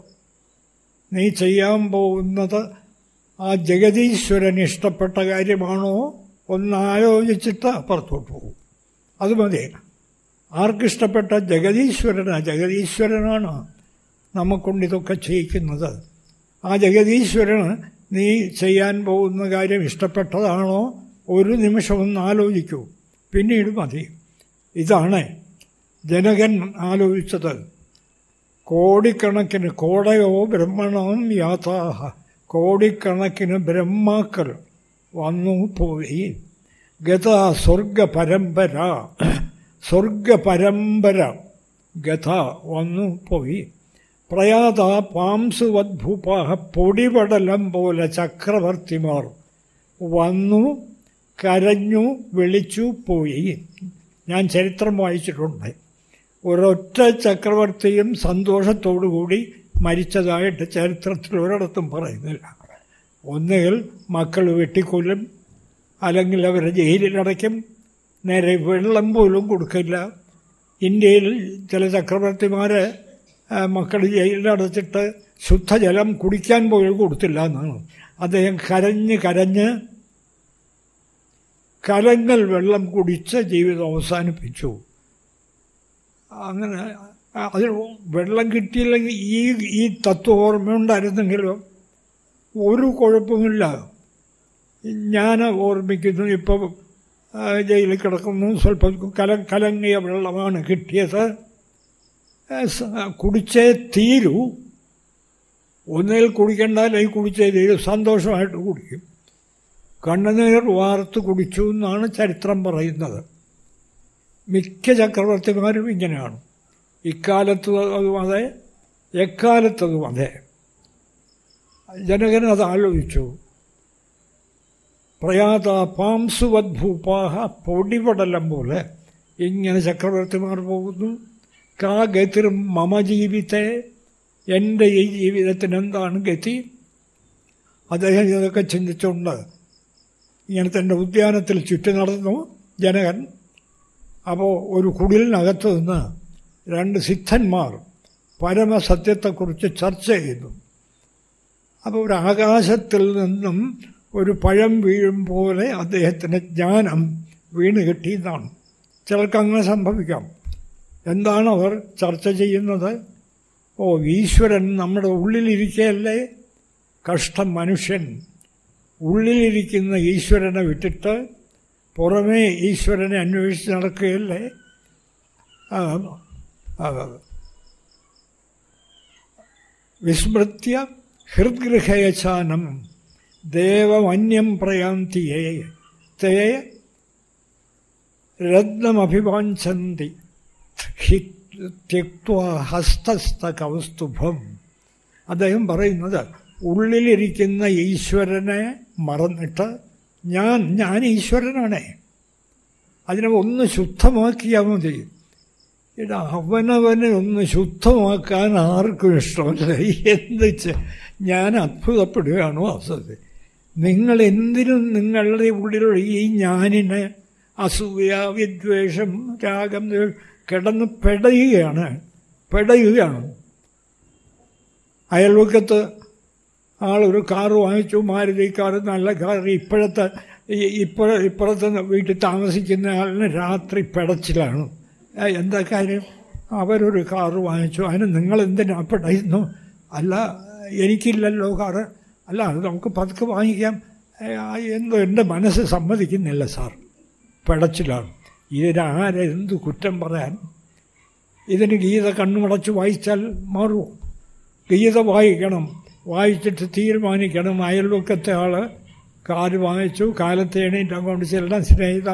നീ ചെയ്യാൻ പോകുന്നത് ആ ജഗതീശ്വരൻ ഇഷ്ടപ്പെട്ട കാര്യമാണോ? ഒന്നാലോചിച്ചിട്ട് അപ്പുറത്തോട്ട് പോകും. അത് മതി. ആർക്കിഷ്ടപ്പെട്ട ജഗതീശ്വരനാണ് ജഗതീശ്വരനാണ് നമുക്കൊണ്ട് ഇതൊക്കെ ചെയ്യിക്കുന്നത്. ആ ജഗതീശ്വരന് നീ ചെയ്യാൻ പോകുന്ന കാര്യം ഇഷ്ടപ്പെട്ടതാണോ? ഒരു നിമിഷം ഒന്ന് ആലോചിക്കൂ. പിന്നീട് മതി. ഇതാണ് ജനകൻ ആലോചിച്ചത്. കോടിക്കണക്കിന് കോടയോ ബ്രഹ്മണം യാഥാഹ. കോടിക്കണക്കിന് ബ്രഹ്മാക്കൾ വന്നു പോയി. ഗത സ്വർഗ പരമ്പര സ്വർഗ പരമ്പര ഗത വന്നു പോയി. പ്രയാത പാംസുവദ്ഭൂപാഹ പൊടിപടലം പോലെ ചക്രവർത്തിമാർ വന്നു കരഞ്ഞു വിളിച്ചു പോയി. ഞാൻ ചരിത്രം വായിച്ചിട്ടുണ്ട്. ഒരൊറ്റ ചക്രവർത്തിയും സന്തോഷത്തോടുകൂടി മരിച്ചതായിട്ട് ചരിത്രത്തിൽ ഒരിടത്തും പറയുന്നില്ല. ഒന്നുകിൽ മക്കൾ വെട്ടിക്കൊല്ലും അല്ലെങ്കിൽ അവരെ ജയിലിലടയ്ക്കും നേരെ വെള്ളം പോലും കൊടുക്കില്ല. ഇന്ത്യയിൽ ചില ചക്രവർത്തിമാർ മക്കൾ ജയിലിലടച്ചിട്ട് ശുദ്ധജലം കുടിക്കാൻ പോലും കൊടുത്തില്ല എന്നാണ്. അദ്ദേഹം കരഞ്ഞ് കരഞ്ഞ് കലങ്ങൾ വെള്ളം കുടിച്ച് ജീവിതം അവസാനിപ്പിച്ചു. അങ്ങനെ അതിൽ വെള്ളം കിട്ടിയില്ലെങ്കിൽ ഈ ഈ തത്വം ഓർമ്മയുണ്ടായിരുന്നെങ്കിലും ഒരു കുഴപ്പമില്ല ഞാൻ ഓർമ്മിക്കുന്നു ഇപ്പോൾ ജയിലിൽ കിടക്കുന്നു. സ്വല്പം കല കലങ്ങിയ വെള്ളമാണ് കിട്ടിയത്. കുടിച്ചേ തീരൂ. ഒന്നിൽ കുടിക്കേണ്ട കുടിച്ചേ തീരൂ. സന്തോഷമായിട്ട് കുടിക്കും. കണ്ണുനീർ വാർത്ത് കുടിച്ചു എന്നാണ് ചരിത്രം പറയുന്നത്. മിക്ക ചക്രവർത്തിമാരും ഇങ്ങനെയാണ്. ഇക്കാലത്ത് അതും അതെ എക്കാലത്തതും അതെ. ജനകൻ അത് ആലോചിച്ചു. പ്രയാത പാംസുവദ്ഭൂപാഹ പൊടിപടലം പോലെ ഇങ്ങനെ ചക്രവർത്തിമാർ പോകുന്നു. കാ ഗതിർ മമ ജീവിത്തെ എന്റെ ഈ ജീവിതത്തിന് എന്താണ് ഗതി? അദ്ദേഹം ഇതൊക്കെ ചിന്തിച്ചുകൊണ്ട് ഇങ്ങനെ തന്റെ ഉദ്യാനത്തിൽ ചുറ്റി നടന്നു ജനകൻ. അപ്പോൾ ഒരു കുടിലിനകത്ത് നിന്ന് രണ്ട് സിദ്ധന്മാർ പരമസത്യത്തെക്കുറിച്ച് ചർച്ച ചെയ്യുന്നു. അപ്പോൾ ഒരു ആകാശത്തിൽ നിന്നും ഒരു പഴം വീഴും പോലെ അദ്ദേഹത്തിന് ജ്ഞാനം വീണ് കിട്ടിയതാണ്. ചിലർക്ക് അങ്ങനെ സംഭവിക്കാം. എന്താണ് അവർ ചർച്ച ചെയ്യുന്നത്? ഓ ഈശ്വരൻ നമ്മുടെ ഉള്ളിലിരിക്കുകയല്ലേ കഷ്ടം മനുഷ്യൻ ഉള്ളിലിരിക്കുന്ന ഈശ്വരനെ വിട്ടിട്ട് പുറമേ ഈശ്വരനെ അന്വേഷിച്ച് നടക്കുകയല്ലേ? വിസ്മൃത്യ ഹൃദ്ഗൃഹയചാനം ദേവമന്യം പ്രയാന്തിയേ തേ രത്നമഭിവാഞ്ചന്തി ത്യക്വ ഹസ്തസ്ഥ കൗസ്തുഭം അദ്ദേഹം പറയുന്നത് ഉള്ളിലിരിക്കുന്ന ഈശ്വരനെ മറന്നിട്ട് ഞാൻ ഞാൻ ഈശ്വരനാണ്. അതിനെ ഒന്ന് ശുദ്ധമാക്കിയാൽ മതി. എടാ അവനവനെ ഒന്ന് ശുദ്ധമാക്കാൻ ആർക്കും ഇഷ്ടമല്ല. എന്ത് ഞാൻ അത്ഭുതപ്പെടുകയാണോ അസത് നിങ്ങൾ എന്തിനും നിങ്ങളുടെ ഉള്ളിലുള്ള ഈ ഞാനിനെ അസൂയ വിദ്വേഷം രാഗം കിടന്ന് പെടയുകയാണ്. പെടയുകയാണ്. അയൽവക്കത്ത് ആളൊരു കാറ് വാങ്ങിച്ചു. മാരുതി കാറ് നല്ല കാർ ഇപ്പോഴത്തെ ഇപ്പോൾ ഇപ്പുറത്തെ വീട്ടിൽ താമസിക്കുന്ന ആളിന് രാത്രി പിടച്ചിലാണ്. എന്താ കാര്യം? അവരൊരു കാറ് വാങ്ങിച്ചു. അതിന് നിങ്ങൾ എന്തിനാ പിടയുന്നു? അല്ല എനിക്കില്ലല്ലോ കാറ്. അല്ല അത് നമുക്ക് പതുക്കെ വാങ്ങിക്കാം. എന്തോ എന്റെ മനസ്സ് സമ്മതിക്കുന്നില്ല സാർ. പിടച്ചിലാണ്. ഇതിനാരെ എന്ത് കുറ്റം പറയാൻ? ഇതിന് ഗീത കണ്ണുമടച്ച് വായിച്ചാൽ മാറുമോ ഗീത വായിക്കണം. വായിച്ചിട്ട് തീരുമാനിക്കണം. അയൽവക്കത്തെ ആൾ കാര് വാങ്ങിച്ചു. കാലത്തെ എണീറ്റ് അങ്ങോട്ട് ചെല്ലണം സ്നേഹിത.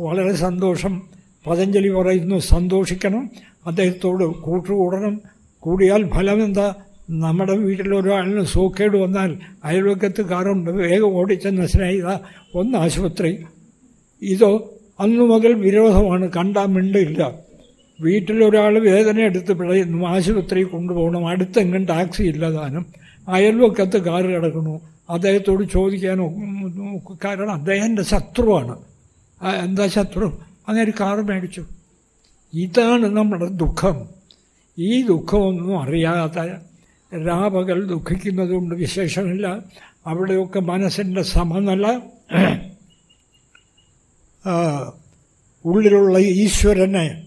വളരെ സന്തോഷം. പതഞ്ജലി പറയുന്നു സന്തോഷിക്കണം. അദ്ദേഹത്തോട് കൂട്ടുകൂടണം. കൂടിയാൽ ഫലമെന്താ? നമ്മുടെ വീട്ടിൽ ഒരാളിന് സൂക്കേട് വന്നാൽ അയൽവക്കത്ത് കാറുണ്ട്. വേഗം ഓടിച്ചെന്ന സ്നേഹിത. ഒന്ന് ആശുപത്രി. ഇതോ അന്നു മുതൽ വിരോധമാണ്. കണ്ടാൽ മിണ്ടില്ല. വീട്ടിലൊരാൾ വേദന എടുത്ത് പിഴയുന്നു. ആശുപത്രി കൊണ്ടുപോകണം. അടുത്തെങ്ങും ടാക്സി ഇല്ല താനും അയൽവക്കത്ത് കാറ് കിടക്കുന്നു. അദ്ദേഹത്തോട് ചോദിക്കാനോ കാരണം കാരണം എന്റെ ശത്രുവാണ്. എന്താ ശത്രു? അങ്ങനെ കാറ് മേടിച്ചു. ഇതാണ് നമ്മുടെ ദുഃഖം. ഈ ദുഃഖമൊന്നും അറിയാതെ രാപകൽ ദുഃഖിക്കുന്നതുകൊണ്ട് വിശേഷമില്ല. അവിടെയൊക്കെ മനസ്സിന്റെ സമനില ഉള്ളിലുള്ള ഈശ്വരനെ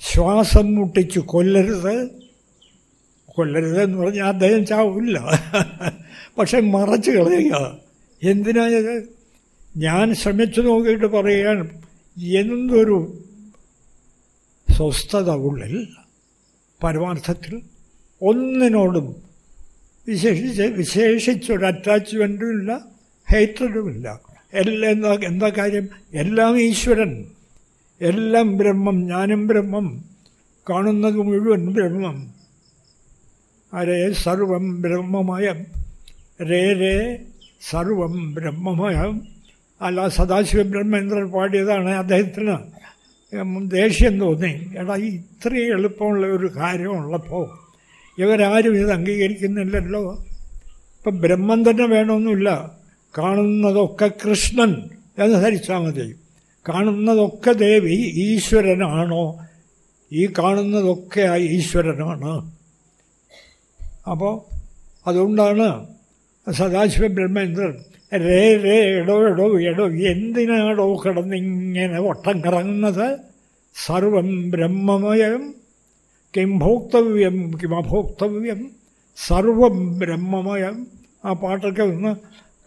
ശ്വാസം മുട്ടിച്ച് കൊല്ലരുത്. കൊല്ലരുത് എന്ന് പറഞ്ഞാൽ അദ്ദേഹം ചാവില്ല. പക്ഷെ മറച്ചു കളയുക. എന്തിനായത് ഞാൻ ശ്രമിച്ചു നോക്കിയിട്ട് പറയാൻ എന്തൊരു സ്വസ്ഥത ഉള്ളിൽ പരമാർത്ഥത്തിൽ ഒന്നിനോടും വിശേഷിച്ച് വിശേഷിച്ചൊരു അറ്റാച്ച്മെന്റും ഇല്ല ഹേറ്റഡുമില്ല എല്ലാം എന്താ എന്താ കാര്യം? എല്ലാം ഈശ്വരൻ. എല്ലാം ബ്രഹ്മം ഞാനും ബ്രഹ്മം. കാണുന്നത് മുഴുവൻ ബ്രഹ്മം. അരേ സർവം ബ്രഹ്മമയം രേ രേ സർവം ബ്രഹ്മമയം. അല്ല സദാശിവ ബ്രഹ്മേന്ദ്രൻ പാടിയതാണ് അദ്ദേഹത്തിന്. ദേഷ്യം തോന്നി. എടാ ഇത്രയും എളുപ്പമുള്ള ഒരു കാര്യമുള്ളപ്പോൾ ഇവരാരും ഇത് അംഗീകരിക്കുന്നില്ലല്ലോ. ഇപ്പം ബ്രഹ്മം തന്നെ വേണമെന്നില്ല കാണുന്നതൊക്കെ കൃഷ്ണൻ എന്ന് ധരിച്ചാൽ മതി. കാണുന്നതൊക്കെ ദേവി ഈശ്വരനാണോ? ഈ കാണുന്നതൊക്കെ ആ ഈശ്വരനാണ്. അപ്പോൾ അതുകൊണ്ടാണ് സദാശിവ ബ്രഹ്മേന്ദ്രൻ രേ രേ എടോ എടോ എടോ എന്തിനാടോ കിടന്നിങ്ങനെ വട്ടം കറങ്ങുന്നത്? സർവം ബ്രഹ്മമയം കിം ഭോക്തവ്യം കിം അഭോക്തവ്യം സർവം ബ്രഹ്മമയം. ആ പാട്ടൊക്കെ ഒന്ന്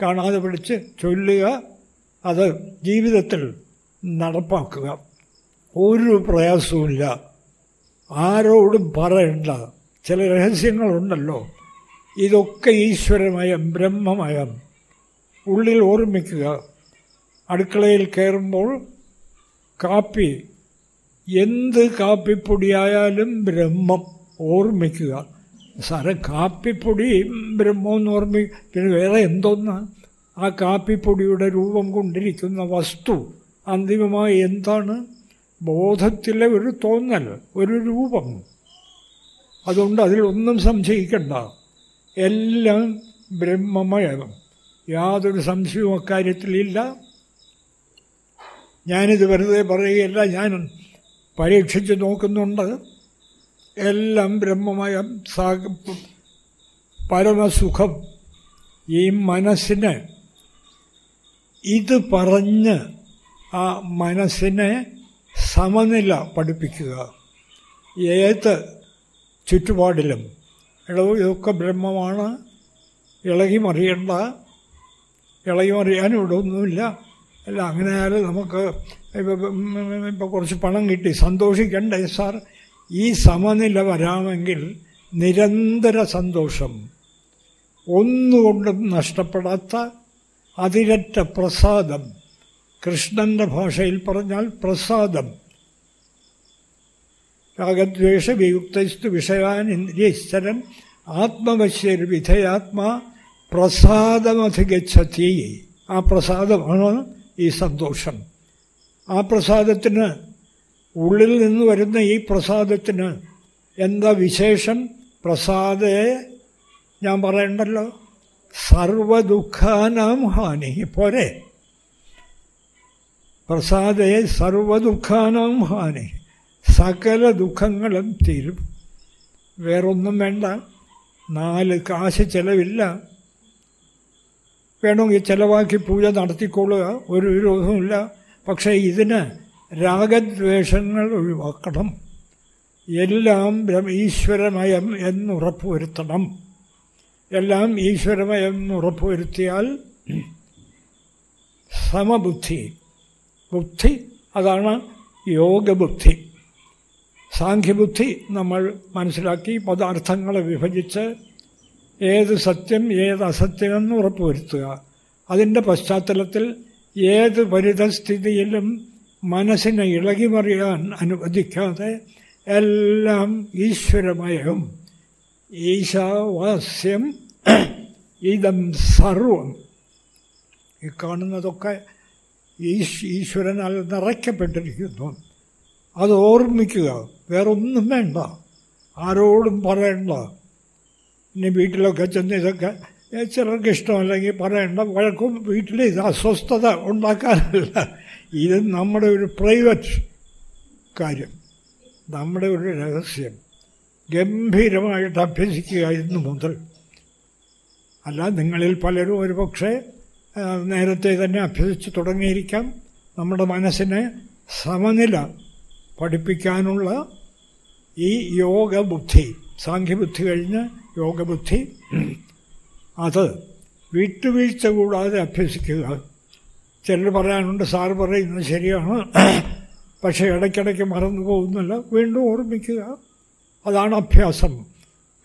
കാണാതെ പിടിച്ച് ചൊല്ലുക അത് ജീവിതത്തിൽ നടപ്പാക്കുക. ഒരു പ്രയാസവുമില്ല. ആരോടും പറയണ്ട. ചില രഹസ്യങ്ങളുണ്ടല്ലോ. ഇതൊക്കെ ഈശ്വരമയം ബ്രഹ്മമയം. ഉള്ളിൽ ഓർമ്മിക്കുക. അടുക്കളയിൽ കയറുമ്പോൾ കാപ്പി. എന്ത് കാപ്പിപ്പൊടിയായാലും ബ്രഹ്മം ഓർമ്മിക്കുക. സാറെ കാപ്പിപ്പൊടി ബ്രഹ്മമെന്ന് ഓർമ്മി പിന്നെ വേറെ എന്തോന്ന്? ആ കാപ്പിപ്പൊടിയുടെ രൂപം കൊണ്ടിരിക്കുന്ന വസ്തു അന്തിമമായി എന്താണ്? ബോധത്തിലെ ഒരു തോന്നൽ ഒരു രൂപം. അതുകൊണ്ട് അതിലൊന്നും സംശയിക്കണ്ട. എല്ലാം ബ്രഹ്മമയം യാതൊരു സംശയവും അക്കാര്യത്തിലില്ല ഞാനിത് വെറുതെ പറയുകയല്ല ഞാൻ പരീക്ഷിച്ച് നോക്കുന്നുണ്ട്. എല്ലാം ബ്രഹ്മമയം പരമസുഖം. ഈ മനസ്സിന് ഇത് പറഞ്ഞ് ആ മനസ്സിനെ സമനില പഠിപ്പിക്കുക. ഏത് ചുറ്റുപാടിലും. ഇളവ് ഇതൊക്കെ ബ്രഹ്മമാണ്. ഇളകി മറിയണ്ട. ഇളകി മറിയാൻ ഒന്നുമില്ല. അല്ല അങ്ങനെ ആയാലും നമുക്ക് ഇപ്പോൾ കുറച്ച് പണം കിട്ടി. സന്തോഷിക്കണ്ടേ സാർ? ഈ സമനില വരാമെങ്കിൽ നിരന്തര സന്തോഷം. ഒന്നുകൊണ്ടും നഷ്ടപ്പെടാത്ത അതിരറ്റ പ്രസാദം. കൃഷ്ണന്റെ ഭാഷയിൽ പറഞ്ഞാൽ പ്രസാദം. രാഗദ്വേഷ വിയുക്തസ്തു വിഷയാൻ ഇന്ദ്രിയശ്ചരൻ ആത്മവശ്യർ വിധയാത്മാ പ്രസാദമധികച്ചതി ആ പ്രസാദമാണ് ഈ സന്തോഷം. ആ പ്രസാദത്തിന് ഉള്ളിൽ നിന്ന് വരുന്ന ഈ പ്രസാദത്തിന് എന്താ വിശേഷം? പ്രസാദയെ ഞാൻ പറയണ്ടല്ലോ. സർവദുഃഖാനാം ഹാനി. പോരെ. പ്രസാദയെ സർവദുഃഖാനാം ഹാനി. സകല ദുഃഖങ്ങളും തീരും. വേറൊന്നും വേണ്ട. നാല് കാശ് ചിലവില്ല. വേണമെങ്കിൽ ചിലവാക്കി പൂജ നടത്തിക്കൊള്ളുക ഒരു വിരോധവുമില്ല. പക്ഷേ ഇതിന് രാഗദ്വേഷങ്ങൾ ഒഴിവാക്കണം. എല്ലാം ഈശ്വരമയം എന്നുറപ്പുവരുത്തണം. എല്ലാം ഈശ്വരമയം എന്നുറപ്പുവരുത്തിയാൽ സമബുദ്ധി. ബുദ്ധി അതാണ് യോഗബുദ്ധി. സാഖ്യബുദ്ധി നമ്മൾ മനസ്സിലാക്കി പദാർത്ഥങ്ങളെ വിഭജിച്ച് ഏത് സത്യം ഏത് അസത്യമെന്ന് ഉറപ്പുവരുത്തുക. അതിന്റെ പശ്ചാത്തലത്തിൽ ഏത് പരിതസ്ഥിതിയിലും മനസ്സിനെ ഇളകിമറിയാൻ അനുവദിക്കാതെ എല്ലാം ഈശ്വരമയം. ഈശാവാസ്യം ഇതം സർവം. ഈ കാണുന്നതൊക്കെ ഈശ് ഈശ്വരനാൽ നിറയ്ക്കപ്പെട്ടിരിക്കുന്നു. അത് ഓർമ്മിക്കുക. വേറൊന്നും വേണ്ട. ആരോടും പറയണ്ട. ഇനി വീട്ടിലൊക്കെ ചെന്ന് ഇതൊക്കെ ചിലർക്ക് ഇഷ്ടമല്ലെങ്കിൽ പറയണ്ട. വഴക്കും വീട്ടിൽ ഇത് അസ്വസ്ഥത ഉണ്ടാക്കാനല്ല. ഇത് നമ്മുടെ ഒരു പ്രൈവറ്റ് കാര്യം. നമ്മുടെ ഒരു രഹസ്യം. ഗംഭീരമായിട്ട് അഭ്യസിക്കുക ഇന്നു മുതൽ. അല്ല നിങ്ങളിൽ പലരും ഒരു പക്ഷേ നേരത്തെ തന്നെ അഭ്യസിച്ച് തുടങ്ങിയിരിക്കാം. നമ്മുടെ മനസ്സിനെ സമനില പഠിപ്പിക്കാനുള്ള ഈ യോഗബുദ്ധി സാഖ്യബുദ്ധി കഴിഞ്ഞ് യോഗബുദ്ധി അത് വിട്ടുവീഴ്ച കൂടാതെ അഭ്യസിക്കുക. ചിലർ പറയാനുണ്ട് സാർ പറയുന്നത് ശരിയാണ് പക്ഷേ ഇടയ്ക്കിടയ്ക്ക് മറന്നു പോകുന്നില്ല വീണ്ടും ഓർമ്മിക്കുക. അതാണ് അഭ്യാസം.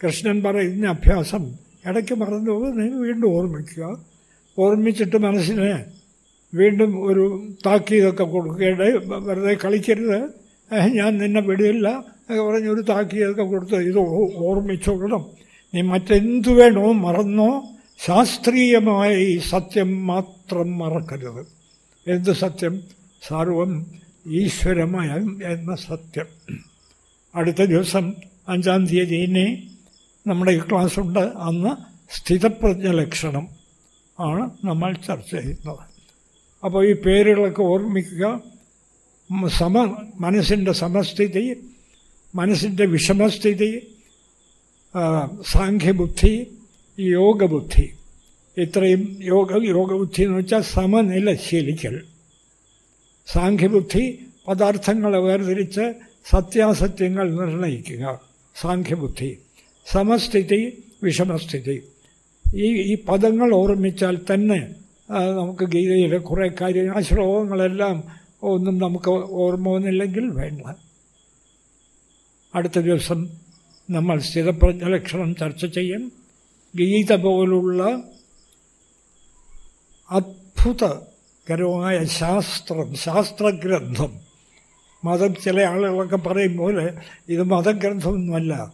കൃഷ്ണൻ പറയുന്ന അഭ്യാസം ഇടയ്ക്ക് മറന്നു പോകുന്നതിന് വീണ്ടും ഓർമ്മിക്കുക. ഓർമ്മിച്ചിട്ട് മനസ്സിനെ വീണ്ടും ഒരു താക്കീതൊക്കെ കൊടുക്കുകയുടെ വെറുതെ കളിക്കരുത്. ഞാൻ നിന്നെ വിടില്ല എന്നൊക്കെ പറഞ്ഞൊരു താക്കിയതൊക്കെ കൊടുത്ത് ഇത് ഓർമ്മിച്ചോളണം നീ മറ്റെന്തു വേണോ മറന്നോ. ശാസ്ത്രീയമായ ഈ സത്യം മാത്രം മറക്കരുത്. എന്ത് സത്യം? സർവം ഈശ്വരമയം എന്ന സത്യം. അടുത്ത ദിവസം അഞ്ചാം തീയതിനെ നമ്മുടെ ഈ ക്ലാസ്സുണ്ട് അന്ന് സ്ഥിതപ്രജ്ഞ ലക്ഷണം ആണ് നമ്മൾ ചർച്ച ചെയ്യുന്നത്. അപ്പോൾ ഈ പേരുകളൊക്കെ ഓർമ്മിക്കുക. സമ മനസ്സിന്റെ സമസ്ഥിതി മനസ്സിന്റെ വിഷമസ്ഥിതി സാഖ്യബുദ്ധി യോഗബുദ്ധി. ഇത്രയും യോഗ യോഗബുദ്ധി എന്ന് വെച്ചാൽ സമനില ശീലിക്കൽ. സാഖ്യബുദ്ധി പദാർത്ഥങ്ങളെ വേർതിരിച്ച് സത്യാസത്യങ്ങൾ നിർണയിക്കുക. സാഖ്യബുദ്ധി. സമസ്ഥിതി വിഷമസ്ഥിതി. ഈ ഈ പദങ്ങൾ ഓർമ്മിച്ചാൽ തന്നെ നമുക്ക് ഗീതയിലെ കുറേ കാര്യങ്ങൾ ആ ശ്ലോകങ്ങളെല്ലാം ഒന്നും നമുക്ക് ഓർമ്മ വന്നില്ലെങ്കിൽ വേണ്ട. അടുത്ത ദിവസം നമ്മൾ സ്ഥിരപ്രജ്ഞ ലക്ഷണം ചർച്ച ചെയ്യും. ഗീത പോലുള്ള അത്ഭുതകരമായ ശാസ്ത്രം ശാസ്ത്രഗ്രന്ഥം. മതം ചില ആളുകളൊക്കെ പറയും പോലെ ഇത് മതഗ്രന്ഥമൊന്നുമല്ല.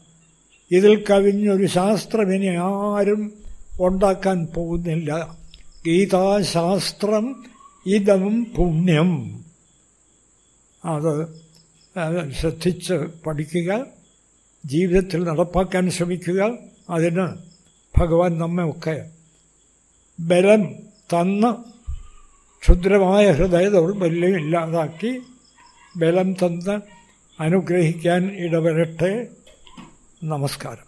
ഇതിൽ കവിഞ്ഞൊരു ശാസ്ത്രം ഇനി ആരും ഉണ്ടാക്കാൻ പോകുന്നില്ല. ഗീതാശാസ്ത്രം ഇതം പുണ്യം. അത് ശ്രദ്ധിച്ച് പഠിക്കുക ജീവിതത്തിൽ നടപ്പാക്കാൻ ശ്രമിക്കുക അതിന് ഭഗവാൻ നമ്മെ ഒക്കെ ബലം തന്ന് ക്ഷുദ്രമായ ഹൃദയ ദൗർബല്യം ഇല്ലാതാക്കി ബലം തന്ന് അനുഗ്രഹിക്കാൻ ഇടവരട്ടെ. നമസ്കാരം.